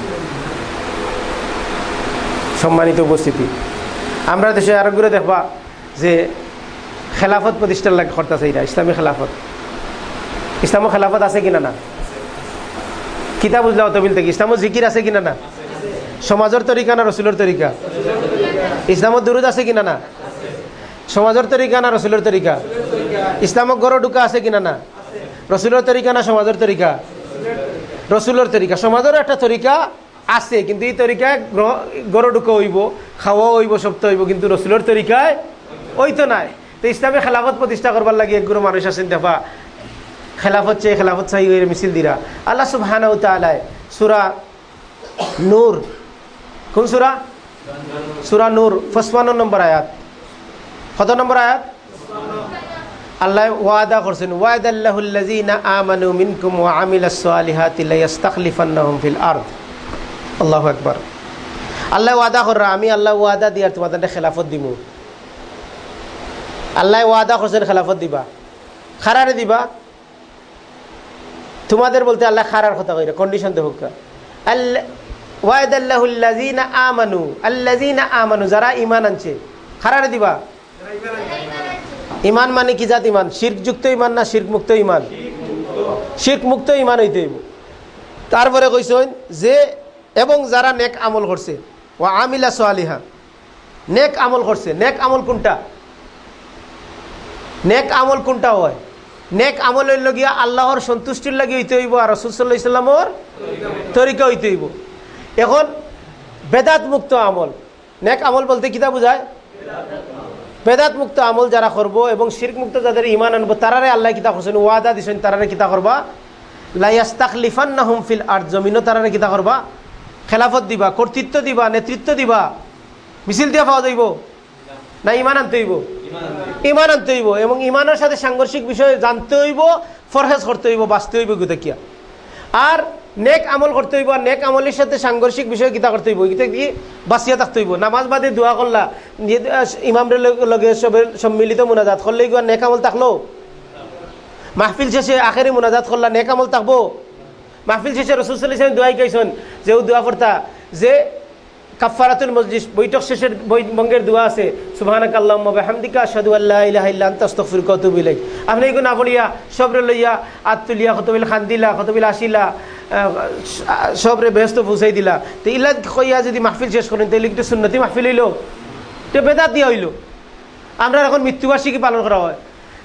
সম্মানিত উপস্থিতি। আমরা দেশে আরও ঘুরে দেখবা যে খেলাফত প্রতিষ্ঠার লাগে করতেছে এটা ইসলামী খেলাফত। ইসলামও খেলাফত আছে কিনা না? কিতা বুঝলা অতবিল থেকে, ইসলামও জিকির আছে কিনা না? সমাজের তরিকা না রসুলের তরিকা? ইসলামত দুরুদ আছে কিনা না? সমাজের তরিকা না রসুলের তরিকা? ইসলামক গড় ঢুকা আছে কিনা না? রসুলের তরিকা না সমাজের তরিকা? রসুলের তরিকা সমাজের একটা তরিকা আছে, কিন্তু এই তরিকায় গড় ঢুকা হইব খাওয়া হইব সব হইব, কিন্তু রসুলের তরিকায় ওই তো নাই। তো ইসলামে খেলাফত প্রতিষ্ঠা করবার লাগে একগুলো মানুষ আছেন দেখা খেলাফত চেয়ে খেলাফত চাই মিছিল দিরা। আল্লাহ সুবহানাহু তাআলায় সূরা নূর, কোন সুরা? সুরা নূর, পঁচপান্ন নম্বর আয়াত। কত নম্বর আয়াত? আল্লাহ ওয়াদা করছেন ওয়াদ আল্লাহুল্লাযীনা আমানু মিনকুম ওয়া আমিলাস সালিহাতি লায়াস্তাখলিফান্নাহুম ফিল আরদ। আল্লাহু আকবার। আল্লাহ ওয়াদা কররা আমি আল্লাহ ওয়াদা দিয়ার তোমাদের খেলাফত দিমু। আল্লাহ ওয়াদা করছেন, খেলাফত দিবা। খারারে দিবা। তোমাদের বলতে আল্লাহ খারার কথা কইরা কন্ডিশন আমানু যারা ঈমান আনছে দিবা। ইমান মানে ইমান ইমান না মুক্ত ইমান মুক্ত ইমান তারপরে কইছেন যে এবং যারা নেক আমল করছে। ও আমিলা সোয়ালিহা নেক আমল করছে। নেক আমল কোনটা? নেক আমল কোনটা হয়? নেক আমলের লগিয়া আল্লাহর সন্তুষ্টির লাগি হইতে হইব আর রসুল্লাহ তরিকা হইতে হইব। এখন বেদাত মুক্ত আমল। নেক আমল বলতে কিতা বুঝায়? বেদাত মুক্ত আমল যারা করব এবং শির্ক মুক্ত যাদের ইমান আনব, তারারে আল্লাহ কিতা করছেন? ওয়াদা দিছেন, তারারে কিতা করবা? লাইয়াস্তাকলিফান না হুমফিল আর জমিনও তারারে কিতা করবা? খেলাফত দিবা, কর্তৃত্ব দিবা, নেতৃত্ব দিবা, মিছিল দিয়া পাওয়া যাইব? না ইমান আনতে হইব? ইমান আনতে হইব। এবং ইমানের সাথে সাংঘর্ষিক বিষয়ে জানতে হইব, ফরহেজ করতে হইব, বাঁচতে হইব গোতাকিয়া আর নেক আমল করতে হইব নেক আমলের সাথে সাংঘর্ষিক বিষয় কিতা করতে হইব। কিতা কি বাঁচিয়া থাকতে হইব। নামাজ বাদে দোয়া করলা ইমামরের লগে সবের সম্মিলিত মোনাজাত করলে নেক আমল থাকল? মাহফিল শেষে আখেরি মোনাজাত করলা, নেক আমল থাকব? মাহফিল শেষে রসুল দোয়াই গাইছেন যে, ও দোয়া করতা, যে কাফারাতুল মসজিদ বৈঠক শেষের বঙ্গের দোয়া আছে সুবহানাক আল্লাহুম্মা বিহামদিকা আশহাদু আল্লা ইলাহা ইল্লা আনতা, আস্তাগফিরুকা ওয়া আতুবু ইলাইক। আপনি এগুলো না বলিয়া সবরে লইয়া আতুলিয়া কতবিল খান্দিলা কতবিল আসিলা সবরে ব্যস্ত পৌঁছাই দিলা। তো ইলা কইয়া যদি মাহফিল শেষ করেন তাহলে একটু সুন্নতি মাহফিল হইল। তো বেদাত দিয়া হইল। আমরা এখন মৃত্যুবার্ষিকী পালন করা হয়।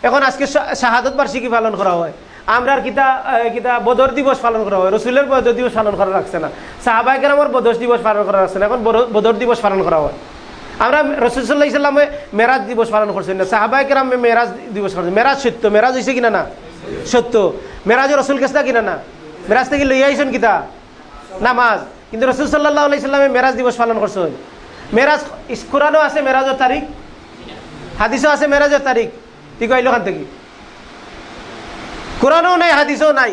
এখন আজকে শাহাদত বার্ষিকী পালন করা হয়। আমরা কিতা কিতা বদর দিবস পালন করা হয়, রসুলের বদর দিবস পালন করা রাখছে না। সাহাবাহিকের আমার বদর দিবস পালন করা রাখছে না, এখন বদর দিবস পালন করা হয়। আমরা রসুল্লাহ ইসলামে মেরাজ দিবস পালন করছেন না সাহাবাহিকের আমি মেরাজ দিবস করছেন মেরাজ সত্য, মেরাজ হয়েছে কিনা না? সত্য। মেরাজের রসুল কেসটা কিনা না? মেরাজ থেকে লইয়া আইসেন কিতা? নামাজ। কিন্তু রসুল সাল্লাহ আলাইসাল্লামে মেরাজ দিবস পালন করছেন মেরাজ কোরআনও আছে মেরাজের তারিখ? হাদিসও আছে মেরাজের তারিখ? তুই কইল খান থেকে? কোরআনও নাই, হাদিসও নাই।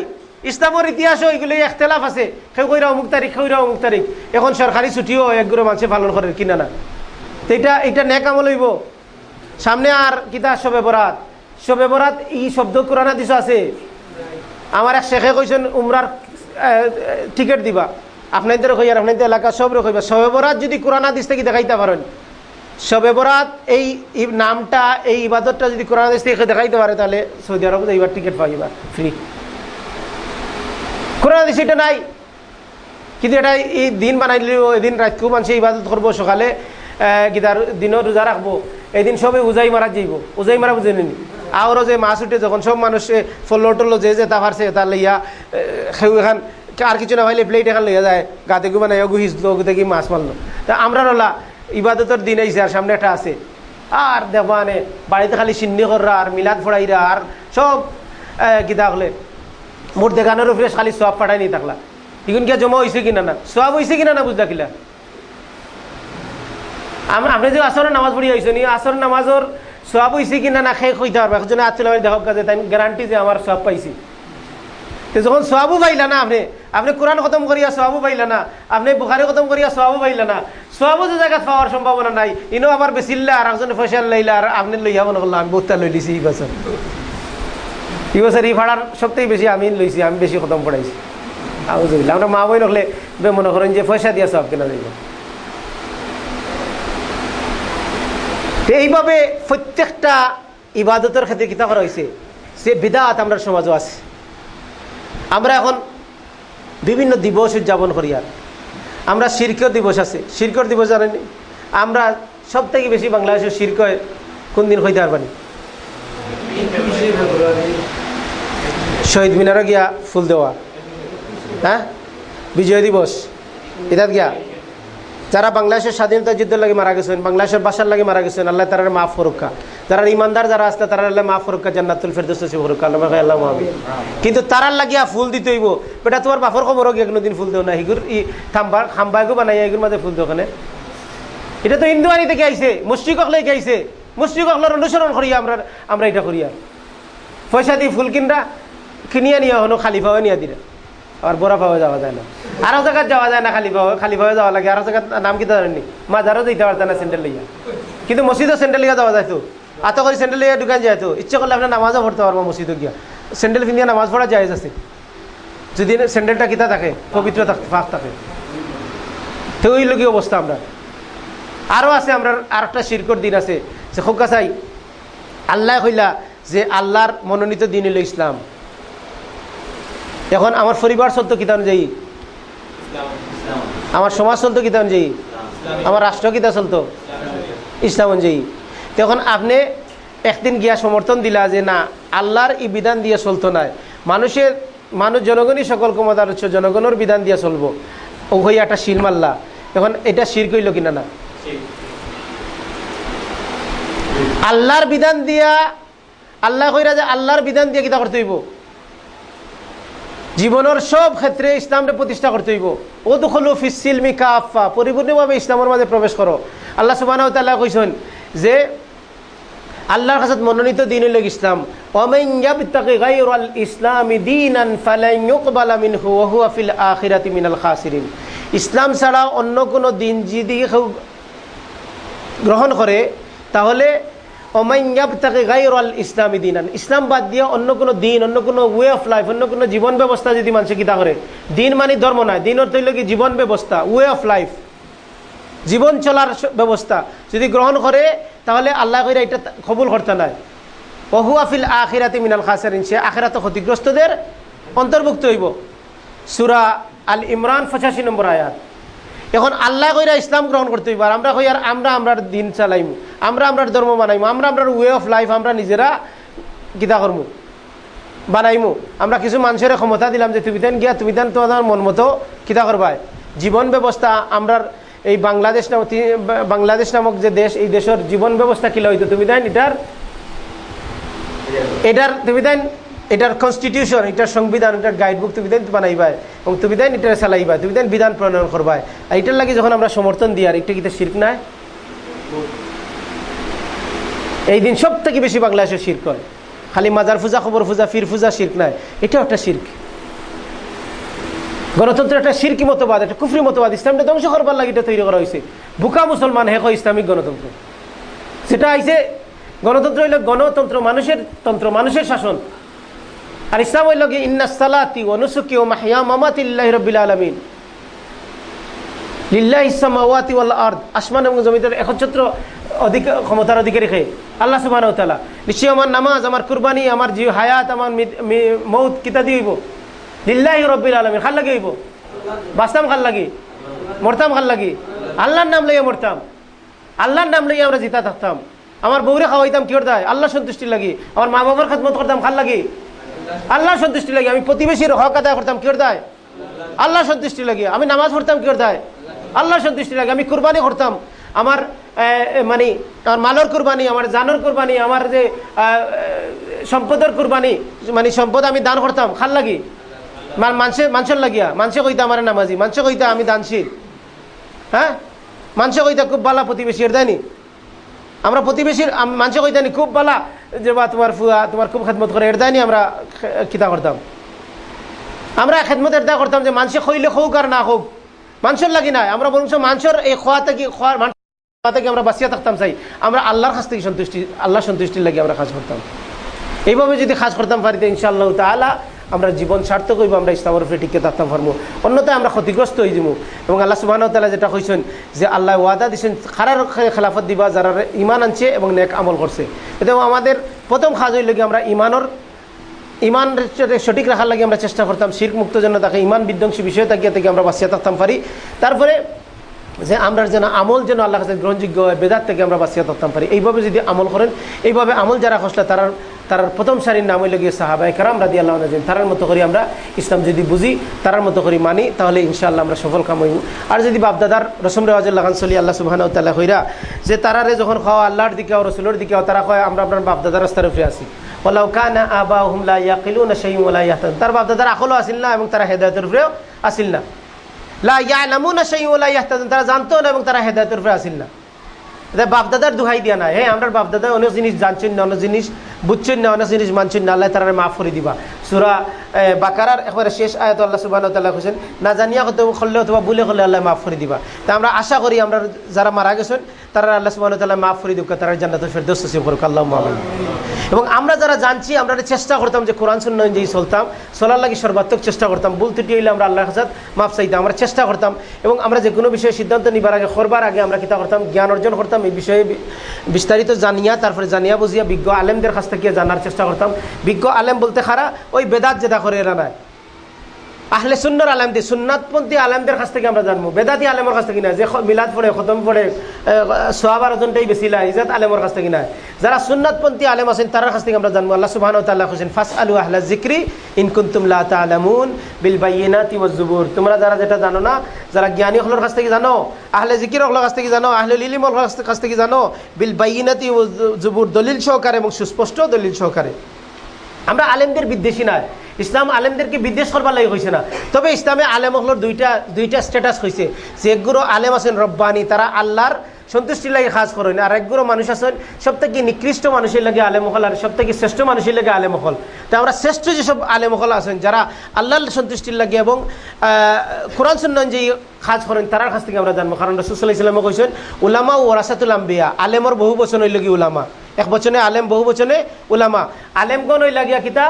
ইসলামের ইতিহাসও এগুলো একতলাফ আছে। কেউ কইরা অমুক তারিখ, কেউ অমুক তারিখ। এখন সরকারি ছুটিও একগুলো মানুষে পালন করে কিনা না তো এটা এটা নেকামল হইব। সামনে আর কিতা শবে বরাত? শবে বরাত এই শব্দ কোরআন হাদিস আছে। আমার এক শেখে কইছেন, উমরার টিকিট দিবা। আপনাদের কই আপনাদের এলাকা সব রকম শবে বরাত যদি কোরআন হাদিস থেকে দেখাইতে পারেন শবে বরাত এই নামটা, এই ইবাদতটা যদি কোরআন থেকে দেখাইতে পারে, তাহলে সৌদি আরব এইবার টিকিট পাইবা ফ্রি কোরআন হাদিস এটা নাই। কিন্তু এটা এই দিন বানাইলেও এদিন রাতকেও মানুষ ইবাদত করব, সকালে গিদার দিনও রোজা রাখব। এদিন সবে উজাই মারা যাইব। উজাই মারা বুঝে নিনি আরও যে মাছ উঠে, যখন সব মানুষ ফলো টলো যে যে তা পারছে তার লইয়া সেউ এখান, আর কিছু না ভাইলে প্লেট এখান লইয়া যায়। গাতে গু মানে গু হিসলো কি মাছ মারলো। তা আমরা রলা ইবাদতের দিন আইসে আর সামনে একটা আছে। আর মানে বাড়িতে খালি সিন্নি কররা, আর মিলাদ ফড়াইরা, আর সব কিতা হলে মোট দেখানোর উপরে খালি সব ফাটাই নি থাকলা। এখন কি জমা হয়েছে কিনা না? সব হয়েছে কিনা না বুঝলা কিলা? আপনি যে আসর নামাজ পড়ি হয়েছে নি আসর নামাজর সব হয়েছে কিনা না খেয়ে কইতে পারবে। একজন আত্মীয় দেখক কাজে, তাই গ্যারান্টি যে আমার সব পাইছি। তো যখন সবাবও পাইলা না আপনি আপনি কোরআন খতম করিয়া সবাবও পাইলা না, আপনি বুখারি খতম করিয়া সবাবও পাইলা না সবাবও যে জায়গা পাওয়ার সম্ভাবনা নাই, ইনো আবার বেশিল্লা আর একজন ফসল লইলা আর আপনি লইয়া মনে করলাম আমি বহুতটা লই দিছি এই বছর। এই বছর এই ভাড়ার সবথেকে বেশি আমি লইছি, আমি বেশি খতম পড়াইছি আউজুবিল্লা আমরা মা বই রাখলে মনে করেন যে পয়সা দিয়া সব কেনা যাইব। এইভাবে প্রত্যেকটা ইবাদতের ক্ষেত্রে কিতা করা হয়েছে সে বিদাত আমরা সমাজও আছে। আমরা এখন বিভিন্ন দিবস উদযাপন করি আর। আমরা শিরকর দিবস আছে। শিরকর দিবস জানেনি আমরা সব থেকে বেশি বাংলাদেশের শিরক কোন দিন হইতে পারবানি শহীদ মিনারও গিয়া ফুল দেওয়া। হ্যাঁ? বিজয় দিবস। এটা গিয়া? যারা বাংলাদেশের স্বাধীনতা যুদ্ধের লাগে মারা গেছেন, বাংলাদেশের বাসার লাগে মারা গেছেন, আল্লাহ তারা মাফ ফরুকা যারা ইমানদার যারা আসতে তারা আল্লাহ মাফ ফরুকা জান্নাতুল ফেরদৌস ফরুকা আল্লাহ আল্লাহ মাহবি কিন্তু তারার লাগিয়া ফুল দিতে হইব। বেটা, তোমার বাফর খবর গিয়ে কোনোদিন ফুল দেও না? হিগুর ই খাম্বা খাম্বাগো বানাই এগুর মাঝে ফুল ওখানে এটা তো ইন্দুয়ারি থেকে আইছে, মুশ্রিক লেগে আইছে? মুশ্রিক অকলের অনুসরণ করিয়া আমরা আমরা এটা করিয়া। পয়সা দিয়ে ফুল কিনরা, কিনিয়া নিয়ে হনো খালি পাওয়া নিয়ে দিলে আর বড়া পাওয়া যাওয়া যায় না। আরও জায়গায় যাওয়া যায় না, খালি পাওয়া খালি পাওয়া যাওয়া লাগে। আরও জায়গায় নাম কি জানেননি মাজারও দিতে পারতেন না স্যান্ডেল লইয়া কিন্তু মসজিদও স্যান্ডেল লিয়া যাওয়া যাইতো আত করে স্যান্ডেল লিয়া দোকান যাইতো ইচ্ছে করলে আপনার নামাজও পড়তে পারব মসজিদে গিয়া। স্যান্ডেল পিন্দিয়া নামাজ পড়া যায় আছে। যদি স্যান্ডেলটা কিতা থাকে, পবিত্র ফাঁক থাকে। তো ওই লোকই অবস্থা আমরা। আরও আছে আমরা আর একটা শিরকর দিন আছে। যে খোকা চাই আল্লাহ কইলা যে আল্লাহর মনোনীত দিন হইল ইসলাম। এখন আমার পরিবার চলতো কিতা অনুযায়ী? আমার সমাজ চলতো কিতা অনুযায়ী? আমার রাষ্ট্র কিতা চলতো? ইসলাম অনুযায়ী। তখন আপনি একদিন গিয়া সমর্থন দিলা যে না, আল্লাহর এই বিধান দিয়ে চলতো না। মানুষের, মানুষ জনগণই সকল ক্ষমতার হচ্ছে জনগণের বিধান দিয়ে চলবো। ও হইয়া একটা শির মাল্লা এখন এটা শির কইল কিনা না? আল্লাহর বিধান দিয়া, আল্লাহ কইরা যে আল্লাহর বিধান দিয়ে কিতা করতে হইব? জীবনের সব ক্ষেত্রে ইসলামটা প্রতিষ্ঠা করতে হইব। ও দখলো ফিসিল মিকা আফা পরিপূর্ণভাবে ইসলামের মাঝে প্রবেশ করো। আল্লাহ সুবাহ তাল্লাহ কইছেন যে, আল্লাহর কাছে মনোনীত দিন হইল ইসলাম ইসলাম ছাড়া অন্য কোনো দিন যদি গ্রহণ করে, তাহলে ইসলামী দিন ইসলাম বাদ দিয়ে অন্য কোনো দিন, অন্য কোনো ওয়ে অফ লাইফ অন্য কোনো জীবন ব্যবস্থা যদি মানুষে কিতা করে, দিন মানে ধর্ম নয় দিন অর্থ হইল কি জীবন ব্যবস্থা ওয়ে অফ লাইফ জীবন চলার ব্যবস্থা। যদি গ্রহণ করে, তাহলে আল্লাহ কইরা এটা কবুল করতে নাই। ওহুয়াফিল আখিরাতে মিনাল খাসারিন, সে আখিরাতে ক্ষতিগ্রস্তদের অন্তর্ভুক্ত হইব। সুরা আল ইমরান পঁচাশি নম্বর আয়াত। এখন আল্লাহ কইরা ইসলাম গ্রহণ করতে আর আমরা কই, আর আমরা আমরার দিন চালাইম, আমরা আমরার ধর্ম বানাইমু, আমরা আমরার ওয়ে অফ লাইফ আমরা নিজেরা গীতা করমু, বানাইমু। আমরা কিছু মানুষের ক্ষমতা দিলাম যে, তুমি দেন গিয়া, তুমি দেন তোমার মন মতো কিতা করবাই। জীবন ব্যবস্থা আমরার এই বাংলাদেশ নামক বাংলাদেশ নামক যে দেশ, এই দেশের জীবন ব্যবস্থা কিলা হইতো তুমি দেন এটার এটার, তুমি দেন এটার কনস্টিটিউশন এটার সংবিধান, এটার গাইডবুক তুমি দেন বানাইবাই এবং তুমি দেন এটা চালাইবা তুমি দেন বিধান প্রণয়ন করবাই। আর এটার লাগে যখন আমরা সমর্থন দিই, আর এটা কিতা শির্ক নাই? এই দিন সব থেকে বেশি বাংলাদেশে শির্ক হয়। খালি মাজার ফুজা, খবর ফুজা, ফির পূজা শির্ক নাই। এটাও একটা শির্ক। গণতন্ত্র একটা শিরকি মতবাদ, একটা কুফরি মতবাদ। ইসলামটা ধ্বংস করবার লাগে এটা তৈরি করা হয়েছে বুকা মুসলমান হে কয় ইসলামিক গণতন্ত্র? সেটা আইছে গণতন্ত্র হইল গণতন্ত্র মানুষের, তন্ত্র মানুষের শাসন। আর ইসলাম হইল কি ইন্না সালাতি ও মাহিয়া মামাতিল্লাহ রব্বিল আলমিন। লিল্লাহ ইসলামাওয়াতি ওয়াল আর্দ, আসমান এবং জমিদের একচ্ছত্র অধিক, ক্ষমতার অধিকারী খে আল্লাহ সুবাহ তালা নিশ্চয় আমার নামাজ, আমার কুরবানি, আমার জীব হায়াত, আমার মিত- কিতা দিয়ে হইব? লিল্লাহি রব্বিল আলমিন, খাল লাগে হইব? বাস্তাম খাল লাগি মরতাম খাল লাগি আল্লাহর নাম লইয়া মরতাম। আল্লাহর নাম লইয়া আমরা জিতা থাকতাম। আমার বউরে খাওয়াইতাম, কি করতাম আল্লাহ সন্তুষ্টি লাগি। আমার মা বাবার খাদমত করতাম, খাল লাগি আল্লাহ সন্তুষ্টি লাগে, আমি প্রতিবেশীর হক আদায় করতাম, কি করতাম? আল্লাহ সন্তুষ্টি লাগে, আমি নামাজ পড়তাম, কি হয় আল্লাহ সন্তুষ্টি লাগে, আমি কুরবানি করতাম। আমার মানে আমার মালর কুরবানি, আমার জানর কুরবানি, আমার যে সম্পদের কুরবানি মানে সম্পদ আমি দান করতাম, খাল লাগি। মা- মানুষে মানুষের লাগিয়া মানুষে কইতা আমার নামাজি মানুষে কইতা আমি দানশীল। হ্যাঁ? মানুষে কইতা খুব বালা প্রতিবেশী দেয়নি আমরা প্রতিবেশীর মানুষে কইতানি খুব বালা, যে বা তোমার ফুয়া, তোমার খুব খেদমত করে এর দেয়নি আমরা কিতা করতাম। আমরা খেদমত এটা করতাম যে মানুষে খইলে হোক আর না হোক মানুষের লাগি নাই। আমরা বরঞ্চ মানুষের এই খোয়া থেকে, খোয়ার খোয়া থেকে আমরা বাঁচিয়া থাকতাম চাই। আমরা আল্লাহর কাছ থেকে সন্তুষ্টি আল্লাহ সন্তুষ্টির লাগে আমরা কাজ করতাম। এইভাবে যদি কাজ করতাম পারিতে ইনশাআল্লাহ তাআলা আমরা জীবন সার্থক হইব, আমরা ইসলামের উপরে টিকে থাকতাম পারব অন্যথায় আমরা ক্ষতিগ্রস্ত হয়ে যাব। এবং আল্লাহ সুবাহ তালা যেটা কইছেন যে আল্লাহ ওয়াদা দিচ্ছেন খারার খেলাফত দিবা যারা ইমান আনছে এবং নেক আমল করছে। এটা আমাদের প্রথম কাজ হইল কি আমরা ইমানের ইমান সঠিক রাখার লাগে আমরা চেষ্টা করতাম, শির্ক মুক্ত যেন তাকে ইমান বিধ্বংসী বিষয় থাকিয়া থেকে আমরা বাঁচিয়ে থাকতাম পারি। তারপরে যে আমরা যেন আমল যেন আল্লাহ কাছে গ্রহণযোগ্য হয়, বেদাত থেকে আমরা বাঁচিয়ে থাকতাম পারি। এইভাবে যদি আমল করেন, এইভাবে আমল যারা খসলে তারা তার প্রথম সারির নাম হইলে গিয়ে সাহাবাই কারাম রাদি আল্লাহ নাজিন তারার মতো করে আমরা ইসলাম যদি বুঝি, তারার মতো করে মানি, তাহলে ইনশাআল্লাহ আমরা সফল কাম হইব। আর যদি বাপদাদার রসম রেওয়াজের লাগান চলি, আল্লাহ সুবাহ তাল্লাহ হইরা, যে তারারে যখন খাওয়া, আল্লাহর দিকে রসুলের দিকে তারা কয়, আমরা আপনার বাপদাদার রাস্তার উপরে আছি। ওলাউ কানা আবা হুমলা ইয়াকিলুনা শাইউন ওয়ালা ইয়াহতাদুন তার বাপদাদার আকলও আসিল না এবং তারা হেদায়েতের উপরেও আসিল না। লা ইয়ালামুনা শাইউন ওয়ালা ইয়াহতাদুন তারা জানতো না এবং তারা হেদায়েতের উপরে আসিল না। বাপদাদার দুহাই দিয়া নাই। হ্যাঁ আমরা বাপদাদা অনেক জিনিস জানছেন না, অনেক জিনিস বুঝছেন না, অনেক জিনিস মানছেন না, আল্লাহ তারা মাফ করে দিবা। সুরা এ, বাকারার একবারে শেষ আয়াত আল্লাহ সুবাহ তাল্লাহ হোসেন না জানিয়া কত করলে অথবা বলে করলে আল্লাহ মাফ করে দিবা। তা আমরা আশা করি আমরা যারা মারা গেছেন তারা আল্লাহ সুবাহ তাল্লাহ মাফ করে দিবা তারা জান্নাত ফেরদৌস নসিব করুক। আল্লাহ এবং আমরা যারা জানছি আমরা চেষ্টা করতাম যে কোরআন শূন্য অনুযায়ী চলতাম চলার লাগে সর্বাত্মক চেষ্টা করতাম। ভুল ত্রুটি হইলে আমরা আল্লাহ কাছে মাফ চাইতাম আমরা চেষ্টা করতাম। এবং আমরা যে কোনো বিষয়ে সিদ্ধান্ত নিবার আগে করবার আগে আমরা কিতা করতাম জ্ঞান অর্জন করতাম। এই বিষয়ে বিস্তারিত জানিয়া তারপরে জানিয়া বুঝিয়া বিজ্ঞ আলেমদের কাছ থেকে জানার চেষ্টা করতাম। বিজ্ঞ আলেম বলতে খারা ওই বেদাত যেটা করে এরা নাই। আহলে সুন্নর আলেমদের, সুন্নাতপন্থী আলেমদের কাছ থেকে আমরা জানব। বেদাতি আলেমের কাছ থেকে না যে মিলাদ পড়ে, খতম পড়ে সোহাবার ওজনটাই বেশি লাই ইজাত আলেমের কাছ থেকে না যারা সুন্নাতপন্থী আলেম আছেন তার কাছ থেকে আমরা জানব। আল্লাহ সুবহান তাল্লাহ হোসেন ফাস আলু আহলা জিক্রি ইনকুন্তুম লা তালামুন বিল বাইয়িনাতি ওয়াজ জুবুর তোমরা যারা যেটা জানো না, যারা জ্ঞানী হলোর কাছ থেকে জানো, আহলে জিকির হলোর কাছ থেকে জানো, আহলে লিলিমর কাছ থেকে জানো, বিল বাইয়িনাতি ওয়াজ জুবুর দলিল সহকারে এবং সুস্পষ্ট দলিল সহকারে। আমরা আলেমদের বিদ্বেষী নয় ইসলাম আলেমদেরকে বিদ্বেষ করবার লাগে হয়েছে না। তবে ইসলামে আলেম হলোর দুইটা দুইটা স্ট্যাটাস হয়েছে যেগুলো আলেম আছেন রব্বানি, তারা আল্লাহর সন্তুষ্টির লাগে খাস করেন। আর একগুলো মানুষ আছেন সব থেকে নিকৃষ্ট মানুষের লাগে আলেমহল আর সব থেকে শ্রেষ্ঠ মানুষের লাগে আলেমহল তো আমরা শ্রেষ্ঠ যেসব আলেমহল আছেন, যারা আল্লাহ সন্তুষ্টির লাগে এবং কোরআন সুন্নন যে খাস করেন তার কাছ থেকে আমরা জানব। কারণ রসুল্লাহ ইসলামে কৈছেন উলামা ও রাসাতুল আম্বিয়া, আলেমর বহু বচন হইল কি উলামা। এক বচনে আলেম বহু বচনে উলামা আলেমগণ ওই লাগিয়া কিতা?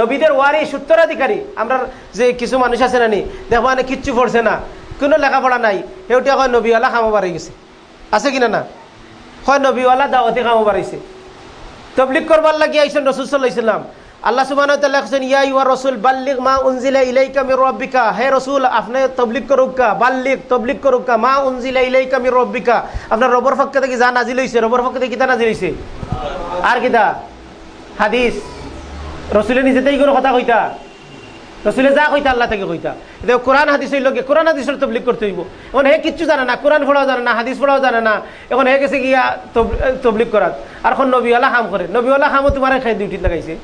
নবীদের ওয়ারি সূত্রাধিকারী আমরা যে কিছু মানুষ আছে নানি দেখো মানে কিচ্ছু পড়ছে না। কোনো লেখাপড়া নাই। সেউটি হয় নবীওয়ালা খামো বাড়ি গেছে। আছে কিনা না হয় নবীওয়ালা দাওয়াতে খামো বাড়িছে তবলিক করবার লাগি আইসেন রসুল সাল্লাহ ইসলাম আল্লাহ কইছেন, ইয়া ইউয়া রাসূল, বাল্লিগ মা উনজিলা ইলাইকা মির রাব্বিকা। হে রাসূল, আপনি তাবলীগ করুকা বাল্লিগ, তাবলীগ করুকা মা উনজিলা ইলাইকা মির রাব্বিকা। আপনার রবের পক্ষ থেকে যা নাজিল হইছে, রবের পক্ষ থেকে কিতা নাজিল হইছে? আর কিতা? হাদিস। রসুলের নিজেতেই কোনো কথা কইতা। রসুলে যা কইতা আল্লাহ থেকে কইতা। এটা কোরআন হাদিস হইল কোরআন হাদিসের তবলিক করতে হইব। এখন হে কিচ্ছু জানে না, কোরআন পড়াও জানে না, হাদিস পড়াও জানে না। এখন হে গেছে গিয়া তবলিক করাত। আর এখন নবীওয়ালা কাম করে। নবীওয়ালা কামও তোমার খাই ডিউটিত লাগাইছে।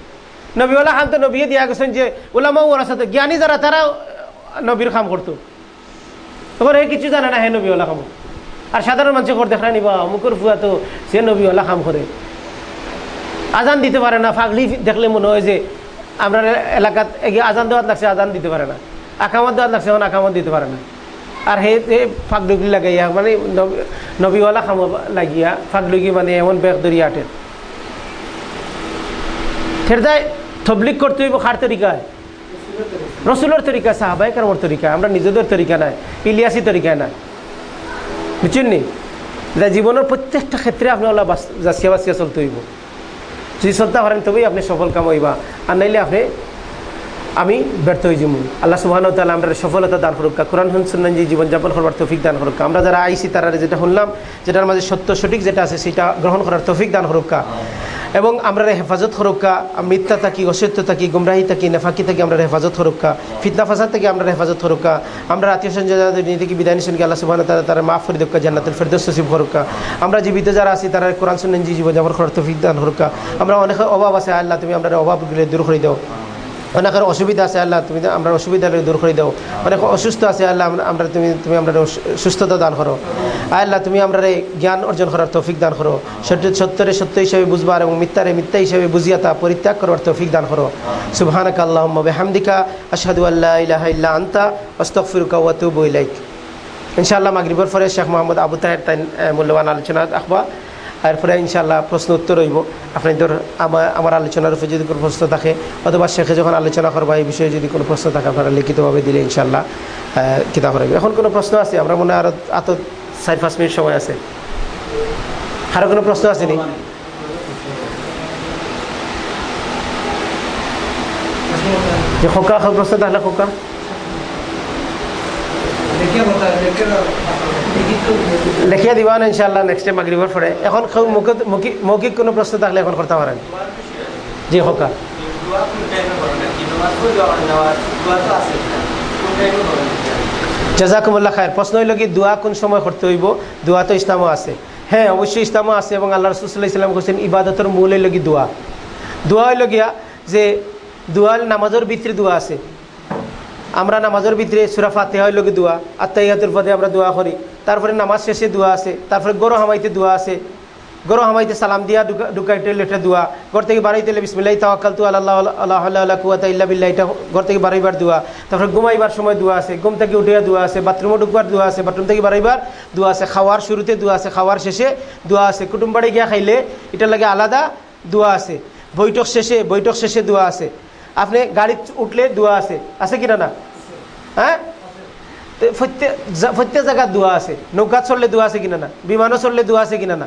নবীওয়ালা খাম তো নবীয়ে দিয়া গেছেন যে ওলামা ওর সাথে। জ্ঞানী যারা, তারা নবীর কাম করতো। তখন হে কিছু জানে না, হে নবীওয়ালা খাম। আর সাধারণ মানুষ ঘর দেখা নিবা অমুকের ফুয়া তো সে নবীওয়ালা কাম করে। আজান দিতে পারে না, ফাগলি দেখলে মনে হয় যে আমরা এলাকাত আজান দেওয়ার লাগছে, আজান দিতে পারে না। আকামত দেওয়ার লাগছে, এখন আকামত দিতে পারে না। আর হে ফাগডুগি লাগাইয়া মানে নবীওয়ালা খাম লাগিয়া, ফাগলুগি মানে এমন বেগ দরিয়া আটেন তবলিক করতে হইব খার তরিকায়? রসুলের তরিকা সাহাবাই কারমর তরিকা আমরা নিজেদের তরিকা নাই ইলিয়াসি তরিকা নাই। বুঝছেন নি? জীবনের প্রত্যেকটা ক্ষেত্রে আপনি ওলা যাচিয়া বাসিয়া চলতে হইব। যদি শ্রদ্ধা পারেন তবেই আপনি সফল কাম হইবা। আর নাইলে আপনি আমি ব্যর্থ হয়ে যাব। আল্লাহ সুবাহ তালা আমরা সফলতা দান করুক, কোরআন হুনসুন্নান যে জীবনযাপন করবার তৌফিক দান করুক। আমরা যারা আইসি, তারা যেটা শুনলাম, যেটার মাঝে সত্য সঠিক যেটা আছে, সেটা গ্রহণ করার তৌফিক দান করুক। এবং আমরা হেফাজত হরক্কা মিথ্যা থাকি, অসত্য থাকি, গুমরাহি থাকি, নেফাকি থাকি, আমরা হেফাজত হরক্কা ফিতনা ফাসাদ থেকে আমরা হেফাজত হরক্কা আমরা আত্মীয় সঞ্জয় থেকে বিদায় নিশনকে আল্লাহ সুবাহ তারা তারা মাফ করে দক্কা জান্নাতুল ফেরদৌস সসিব হরক্কা আমরা জীবিত যারা আছি, তারা কোরআন সুন্নান জীবন যাপন করার তৌফিক দান হরক্কা আমরা অনেক অভাব আছে, আল্লাহ তুমি আমরা অভাবগুলো দূর করে দাও। অনেকের অসুবিধা আছে, আল্লাহ, তুমি আমরা অসুবিধা দূর করে দাও। অনেক অসুস্থ আছে, আল্লাহ, আমরা তুমি তুমি আমরা সুস্থতা দান করো। আল্লাহ, তুমি আমরা জ্ঞান অর্জন করার তৌফিক দান করো। সত্য সত্যরে সত্য হিসাবে বুঝবার এবং মিথ্যারে মিথ্যা হিসাবে বুঝিয়া তা পরিত্যাগ করবার তৌফিক দান করো। সুবহানাক আল্লাহুম্মা বিহামদিকা, আশহাদু আল্লা ইলাহা ইল্লা আনতা ইনশাআল্লাহ মাগরিবের পরে শেখ মোহাম্মদ আবু তাহের তাই মূল্যবান আলোচনা আখবা। এরপরে ইনশাল্লাহ প্রশ্ন উত্তর হইব। আপনাদের আমার আমার আলোচনার উপরে যদি কোনো প্রশ্ন থাকে, অথবা শেখে যখন আলোচনা করব, এই বিষয়ে যদি কোনো প্রশ্ন থাকে, আপনারা লিখিতভাবে দিলে ইনশাল্লাহ কিতাব হবে এখন কোনো প্রশ্ন আছে? আমরা মনে হয় আরও এত চার পাঁচ মিনিট সময় আছে। আরও কোনো প্রশ্ন আসেনি যে খোকা প্রশ্ন তাহলে খোকা লেখিয়া দিবা না ইনশাল্লাহ নেক্সট টাইম মাগরিবার পরে এখন মৌখিক কোনো প্রশ্ন থাকলে এখন করতে পারেন জি, হকা। জাজাকুমুল্লাহ খায়ের প্রশ্ন হইল কি দোয়া কোন সময় করতে হইব? দোয়া তো ইসলামও আছে। হ্যাঁ অবশ্যই ইসলামও আছে এবং আল্লাহ রসুল্লাহ ইসলাম কৈছেন ইবাদতের মূল হইল কি দোয়া দোয়া হইল গিয়া যে দোয়া নামাজের ভিতরে দোয়া আছে। আমরা নামাজের ভিতরে সুরা ফাতে হয় লোকে দোয়া আত্মাইয়াতের পদে আমরা দোয়া করি। তারপরে নামাজ শেষে দোয়া আছে, তারপরে গরো হামাইতে দোয়া আছে। গরো হামাইতে সালাম দিয়া ঢুকাইতে লেটে দোয়া। ঘর থেকে বাড়াইতে বিসমিল্লাহ তাওয়াক্কাল তু আল্লাহ আল্লাহ আল্লাহ কুয়াতা ইল্লা বিল্লাহ, এটা ঘর থেকে বাড়াইবার দোয়া। তারপরে ঘুমাইবার সময় দোয়া আছে, ঘুম থেকে উঠিয়া দোয়া আছে, বাথরুমে ঢুকবার দোয়া আছে, বাথরুম থেকে বাড়াইবার দোয়া আছে, খাওয়ার শুরুতে দোয়া আছে, খাওয়ার শেষে দোয়া আছে। কুটুম বাড়ি গিয়া খাইলে এটার লাগে আলাদা দোয়া আছে। বৈঠক শেষে বৈঠক শেষে দোয়া আছে। আপনি গাড়ি উঠলে দোয়া আছে। আছে কিনা না হ্যাঁ? প্রত্যেক জায়গার দোয়া আছে। নৌকা চললে দোয়া আছে কিনা না বিমানও চললে দোয়া আছে কিনা না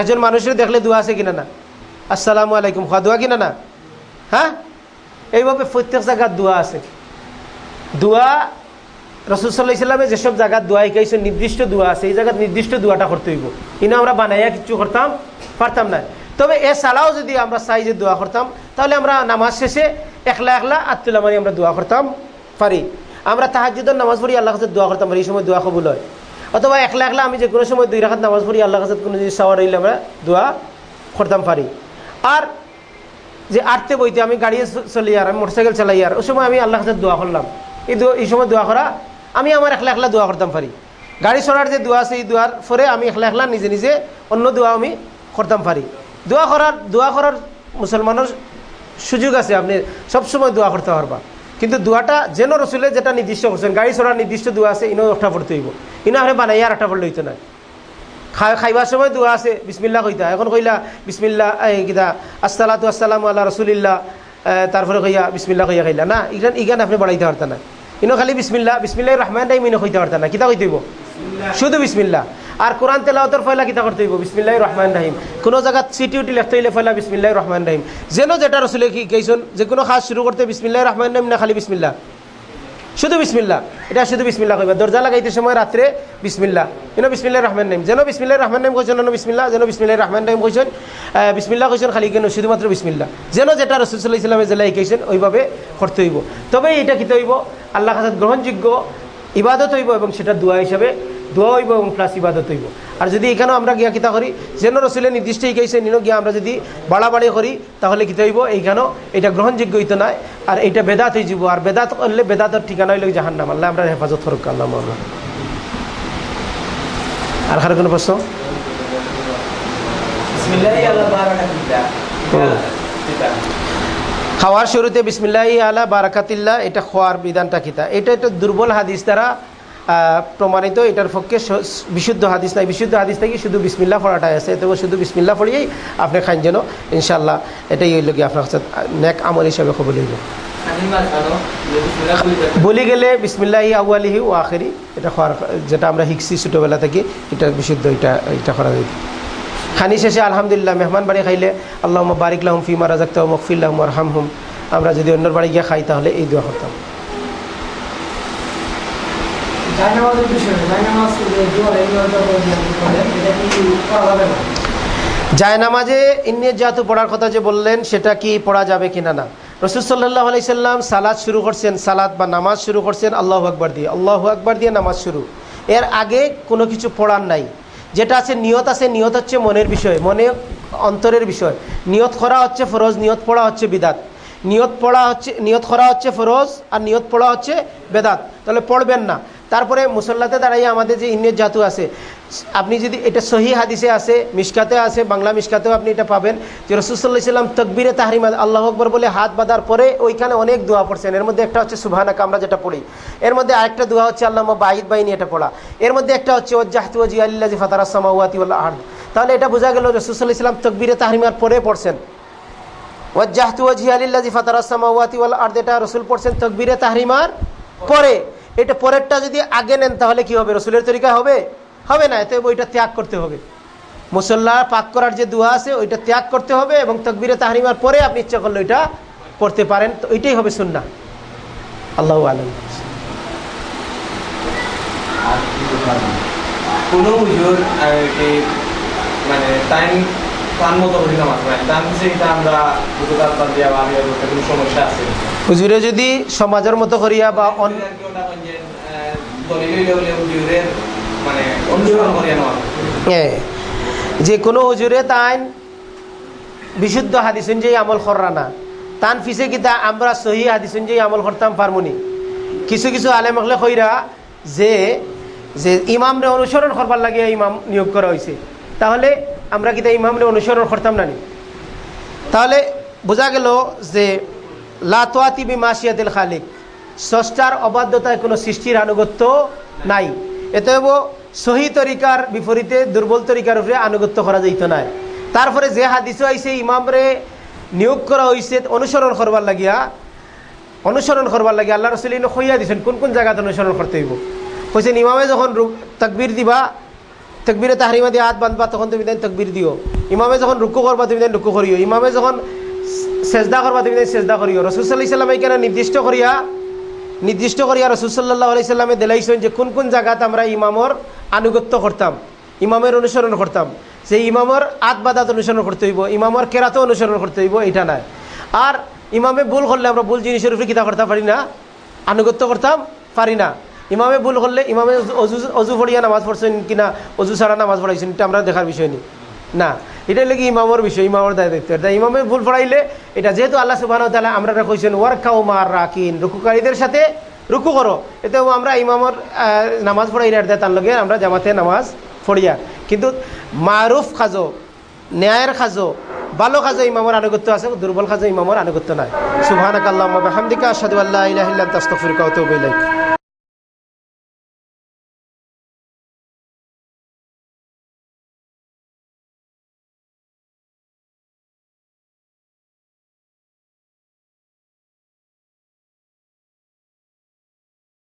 একজন মানুষের দেখলে দোয়া আছে কিনা না আসসালামু আলাইকুম, খোয়া দোয়া কিনা না হ্যাঁ? এইভাবে প্রত্যেক জায়গার দোয়া আছে। দোয়া রসুল সাল্লাহ ইসলামে যেসব জায়গার দোয়া শিখাইছে, নির্দিষ্ট দোয়া আছে, এই জায়গার নির্দিষ্ট দোয়াটা করতে হইব। ইনা আমরা বানাইয়া কিছু করতাম, পারতাম না। তবে এছাড়াও যদি আমরা যে দোয়া করতাম, তাহলে আমরা নামাজ শেষে একলা একলা আত্মুল্লাহ মারি আমরা দোয়া করতাম, পারি। আমরা তাহাজুদের নামাজ পড়ি আল্লাহ কাছে দোয়া করতাম, পারি। এই সময় দোয়া কবুল হয়। অথবা একলা একলা আমি যে কোনো সময় দুই রাখাত নামাজ পড়ি আল্লাহ কাছে কোনো জিনিস সাওয়ার হইলে আমরা দোয়া করতাম, পারি। আর যে আটতে বইতে আমি গাড়ি চলি আর আমি মোটরসাইকেল চালাই আর, ওই সময় আমি আল্লাহ কাছে দোয়া করলাম। এই এই সময় দোয়া করা, আমি আমার একলা একলা দোয়া করতাম, পারি। গাড়ি চড়ার যে দোয়া আছে, এই দোয়ার পরে আমি একলা একলা নিজে নিজে অন্য দোয়া আমি করতাম, পারি। দোয়া করার দোয়া করার মুসলমানের সুযোগ আছে আপনি সবসময় দোয়া করতে পারবা। কিন্তু দোয়াটা যেন রসুলে যেটা নির্দিষ্ট করছেন গাড়ি চড়ার নির্দিষ্ট দোয়া আছে ইনো একটা পড়তে হইব। ইনো আপনি বানাই আর একটা পড়লে হইতো না। খাই খাইবার সময় দোয়া আছে বিসমিল্লা কইতা। এখন কইলা বিসমিল্লা এই কিতা আসসালাতু আসসালামু আল্লাহ রসুলিল্লাহ তারপরে কইয়া বিসমিল্লা কইয়া খাইলা। না ইগান ইগান আপনি বাড়াইতে পারতেন না। ইনো খালি বিসমিল্লা বিসমিল্লাহ রহমান রাহিম ইনো কইতে পারতেন না। কিতা কইতে হইব? শুধু বিসমিল্লা আর কোরআন তেলাওয়াতের ফয়লা কিতা করতে হইব? বিসমিল্লাহ রহমান রাহিম। কোনো জায়গাত সিটি উটি লেখতে হইলে ফয়লা বিসমিল্লাহ রহমান রাহিম। যেন যেটা রসুলে কি কেইছন যে কোনো কাজ শুরু করতে বিসমিল্লাহ রহমান রাহিম না খালি বিসমিল্লা শুধু বিসমিল্লা এটা শুধু বিসমিল্লা কইবা। দরজা লাগাইতে সময় রাত্রে বিসমিল্লা যেন বিসমিল্লাহ রহমান নাইম যেন বিসমিল্লাহ রহমান নাইম কইছেন যেন বিসমিল্লা যেন বিসমিল্লাহ রহমান নাইম কইছেন বিসমিল্লা কইছেন খালি কেন? শুধুমাত্র বিসমিল্লা যেন যেটা রসুল্লাহ ইসলামে জেলা শিখাইছেন ওইভাবে করতে হইব। তবে এটা কিতে হইব? আল্লাহ কাছে গ্রহণযোগ্য ইবাদত হইব এবং সেটা দোয়া হিসাবে দোয়া হইব এবং প্লাস ইবাদত হইব। আর যদি এখানেও আমরা গিয়া কিতা করি যেন রসুলের নির্দিষ্ট শিখাইছে নিন গিয়া আমরা যদি বাড়াবাড়ি করি তাহলে কিতা হইব? এইখানেও এটা গ্রহণযোগ্য হইতো না। আর এইটা বেদাত হয়ে যাব আর বেদাত করলে বেদাতের ঠিকানা হইলে জাহান নাম আল্লাহ আমরা হেফাজত করুক আল্লাহ আল্লাহ আর কারও কোনো প্রশ্ন? খাওয়ার শুরুতে বিসমিল্লাহ আলা বারাকাতিল্লা, এটা খোয়ার বিধানটা কিতা এটা একটা দুর্বল হাদিস দ্বারা প্রমাণিত, এটার পক্ষে বিশুদ্ধ হাদিস নাই। বিশুদ্ধ হাদিস থেকে শুধু বিসমিল্লা পড়াটাই আছে। তবে শুধু বিসমিল্লা পড়িয়েই আপনি খান যেন ইনশাল্লাহ এটাই হইল গিয়ে আপনার কাছে নেক আমল হিসাবে খবর লইব বলি গেলে বিসমিল্লাহি আউআলিহি ও আখেরি, এটা খাওয়ার যেটা আমরা শিখছি ছোটোবেলা থেকে, এটা বিশুদ্ধ, এটা এটা করা যায়। খানি শেষে আলহামদুলিল্লাহ মেহমান বাড়ি খাইলে আল্লাহ বারিক লাহম ফিমা রাজাক্ত মকফিল্লাহম আরহাম হুম আমরা যদি অন্যর বাড়ি গিয়ে খাই তাহলে এই দোয়া করতাম। জায়নামাজে ইন্নিয়ে জাতু পড়ার কথা যে বললেন সেটা কি পড়া যাবে কিনা না? রসুল সাল্লাহ আলাইসাল্লাম সালাদ শুরু করছেন সালাদ বা নামাজ শুরু করছেন আল্লাহ আকবর দিয়ে আল্লাহ আকবর দিয়ে নামাজ শুরু। এর আগে কোনো কিছু পড়ার নাই। যেটা আছে, নিয়ত আছে, নিয়ত হচ্ছে মনের বিষয়, মনে অন্তরের বিষয়। নিয়ত করা হচ্ছে ফরজ, নিয়ত পড়া হচ্ছে বিদাত। নিয়ত পড়া হচ্ছে, নিয়ত করা হচ্ছে ফরজ আর নিয়ত পড়া হচ্ছে বেদাত। তাহলে পড়বেন না। তারপরে মুসল্লাতে দাঁড়াইয়ে আমাদের যে ইন্নের জাতু আছে, আপনি যদি এটা সহি হাদিসে আছে, মিসকাতে আছে, বাংলা মিসকাতেও আপনি এটা পাবেন, যে রসুল্লাহ ইসলাম তকবিরে তাহরিমা, আল্লাহ আকবর বলে হাত বাঁধার পরে ওইখানে অনেক দোয়া পড়ছেন। এর মধ্যে একটা হচ্ছে, সুবাহানাক, আমরা যেটা পড়ি। এর মধ্যে আরেকটা দোয়া হচ্ছে আল্লাহ বাহিদ বাহিনী এটা পড়া। এর মধ্যে একটা হচ্ছে ওজাহতু জি আল্লাহ ফাতারাসমাউয়াতি আর্দ। তাহলে এটা বোঝা গেল রসুল্লাহ ইসলাম তকবিরে তাহরিমার পরে পড়ছেন। ওয়াজ্জাহতু ওয়াজি আলিল্লাজি ফাতারাসমাওয়াতি ওয়াল আরদ, এটা রসুল পড়ছেন তকবিরে তাহরিমার পরে। এটা পরেরটা যদি আগে নেন, তাহলে কি হবে? রসুলের তরিকা হবে? হবে না, এতে ওইটা ত্যাগ করতে হবে। মুসল্লা পাক করার যে দোয়া আছে, ওইটা ত্যাগ করতে হবে এবং তকবিরে তাহরিমার পরে আপনি ইচ্ছা করলে ওইটা করতে পারেন। তো ওইটাই হবে সুন্না আল্লাহ আলম কোনো মানে এটা আমরা সমস্যা আছে। হুজুরে যদি সমাজের মতো করিয়া বা যে কোনো হুজুরে তাইন বিশুদ্ধ হাদিস অনুযায়ী আমল কররা না। তান ফিসে কিতা আমরা সহি হাদিস অনুযায়ী আমল করতাম পারমুনি। কিছু কিছু আলেম হলে কইরা যে যে ইমামরে অনুসরণ করবার লাগে ইমাম নিয়োগ করা হয়েছে তাহলে আমরা কিতা ইমামরে অনুসরণ করতাম নি? তাহলে বোঝা গেল যে লাতোয়াতি বি মাসিয়াতিল খালিক। স্রষ্টার অবাধ্যতায় কোনো সৃষ্টির আনুগত্য নাই। এতএব সহি তরিকার বিপরীতে, দুর্বল তরিকার উপরে আনুগত্য করা যাইত না তারপরে যে হাদিস আইসে ইমামরে নিয়োগ করা হয়েছে অনুসরণ করবার লাগিয়া, অনুসরণ করবার লাগে আল্লাহ রসুল খইয়া দিছেন, কোন কোন জায়গাতে অনুসরণ করতে হইব? কইছেন ইমামে যখন তাকবীর দিবা, তকবিরে তাহারিমা দিয়ে হাত বাঁধবা, তখন তুমি দেন তকবির দিও। ইমামে যখন রুকু করবা, তুমি দেন রুকু করিও। ইমামে যখন সেজদা করবা তুমি চেষ্টা করিও। রসুল্লাহ ইসলাম নির্দিষ্ট করিয়া নির্দিষ্ট করিয়া রসুলসাল্লাহ আলাইসাল্লামে দেলাইছেন যে কোন কোন জায়গাতে আমরা ইমামর আনুগত্য করতাম, ইমামের অনুসরণ করতাম। সেই ইমামর আত বাদাত অনুসরণ করতে হইব, ইমামর কেরাতো অনুসরণ করতে হইব, এটা নাই। আর ইমামে ভুল করলে আমরা ভুল জিনিসের উপরে কিতা করতে পারি না, আনুগত্য করতাম, পারি না। ইমামে ভুল করলে ইমামে অজু অজু পড়িয়া নামাজ পড়ছেন কিনা, অজু ছাড়া নামাজ পড়াইছেন, এটা আমরা দেখার বিষয় নেই। না, এটা লেগে ইমামর বিষয়, ইমামর দায় দায়িত্ব। এটা ইমামে ভুল পড়াইলে এটা যেহেতু আল্লাহ সুবাহ তালা আমরা কইছেন ওয়ার খাও মার রাকিন, রুকুকারীদের সাথে রুকু করো। এতেও আমরা ইমামর নামাজ পড়াই দেয় তার লগে আমরা জামাতে নামাজ পড়িয়া কিন্তু মারুফ খাজো, ন্যায়ের খাজো, ভালো খাজো ইমামর আনুগত্য আছে, দুর্বল খাজো ইমামর আনুগত্য নাই। সুবহানাকাল্লাহুম্মা বিহামদিকা, আশহাদু আল্লা ইলাহা ইল্লা আনতা, আস্তাগফিরুকা ওয়া আতুবু ইলাইক।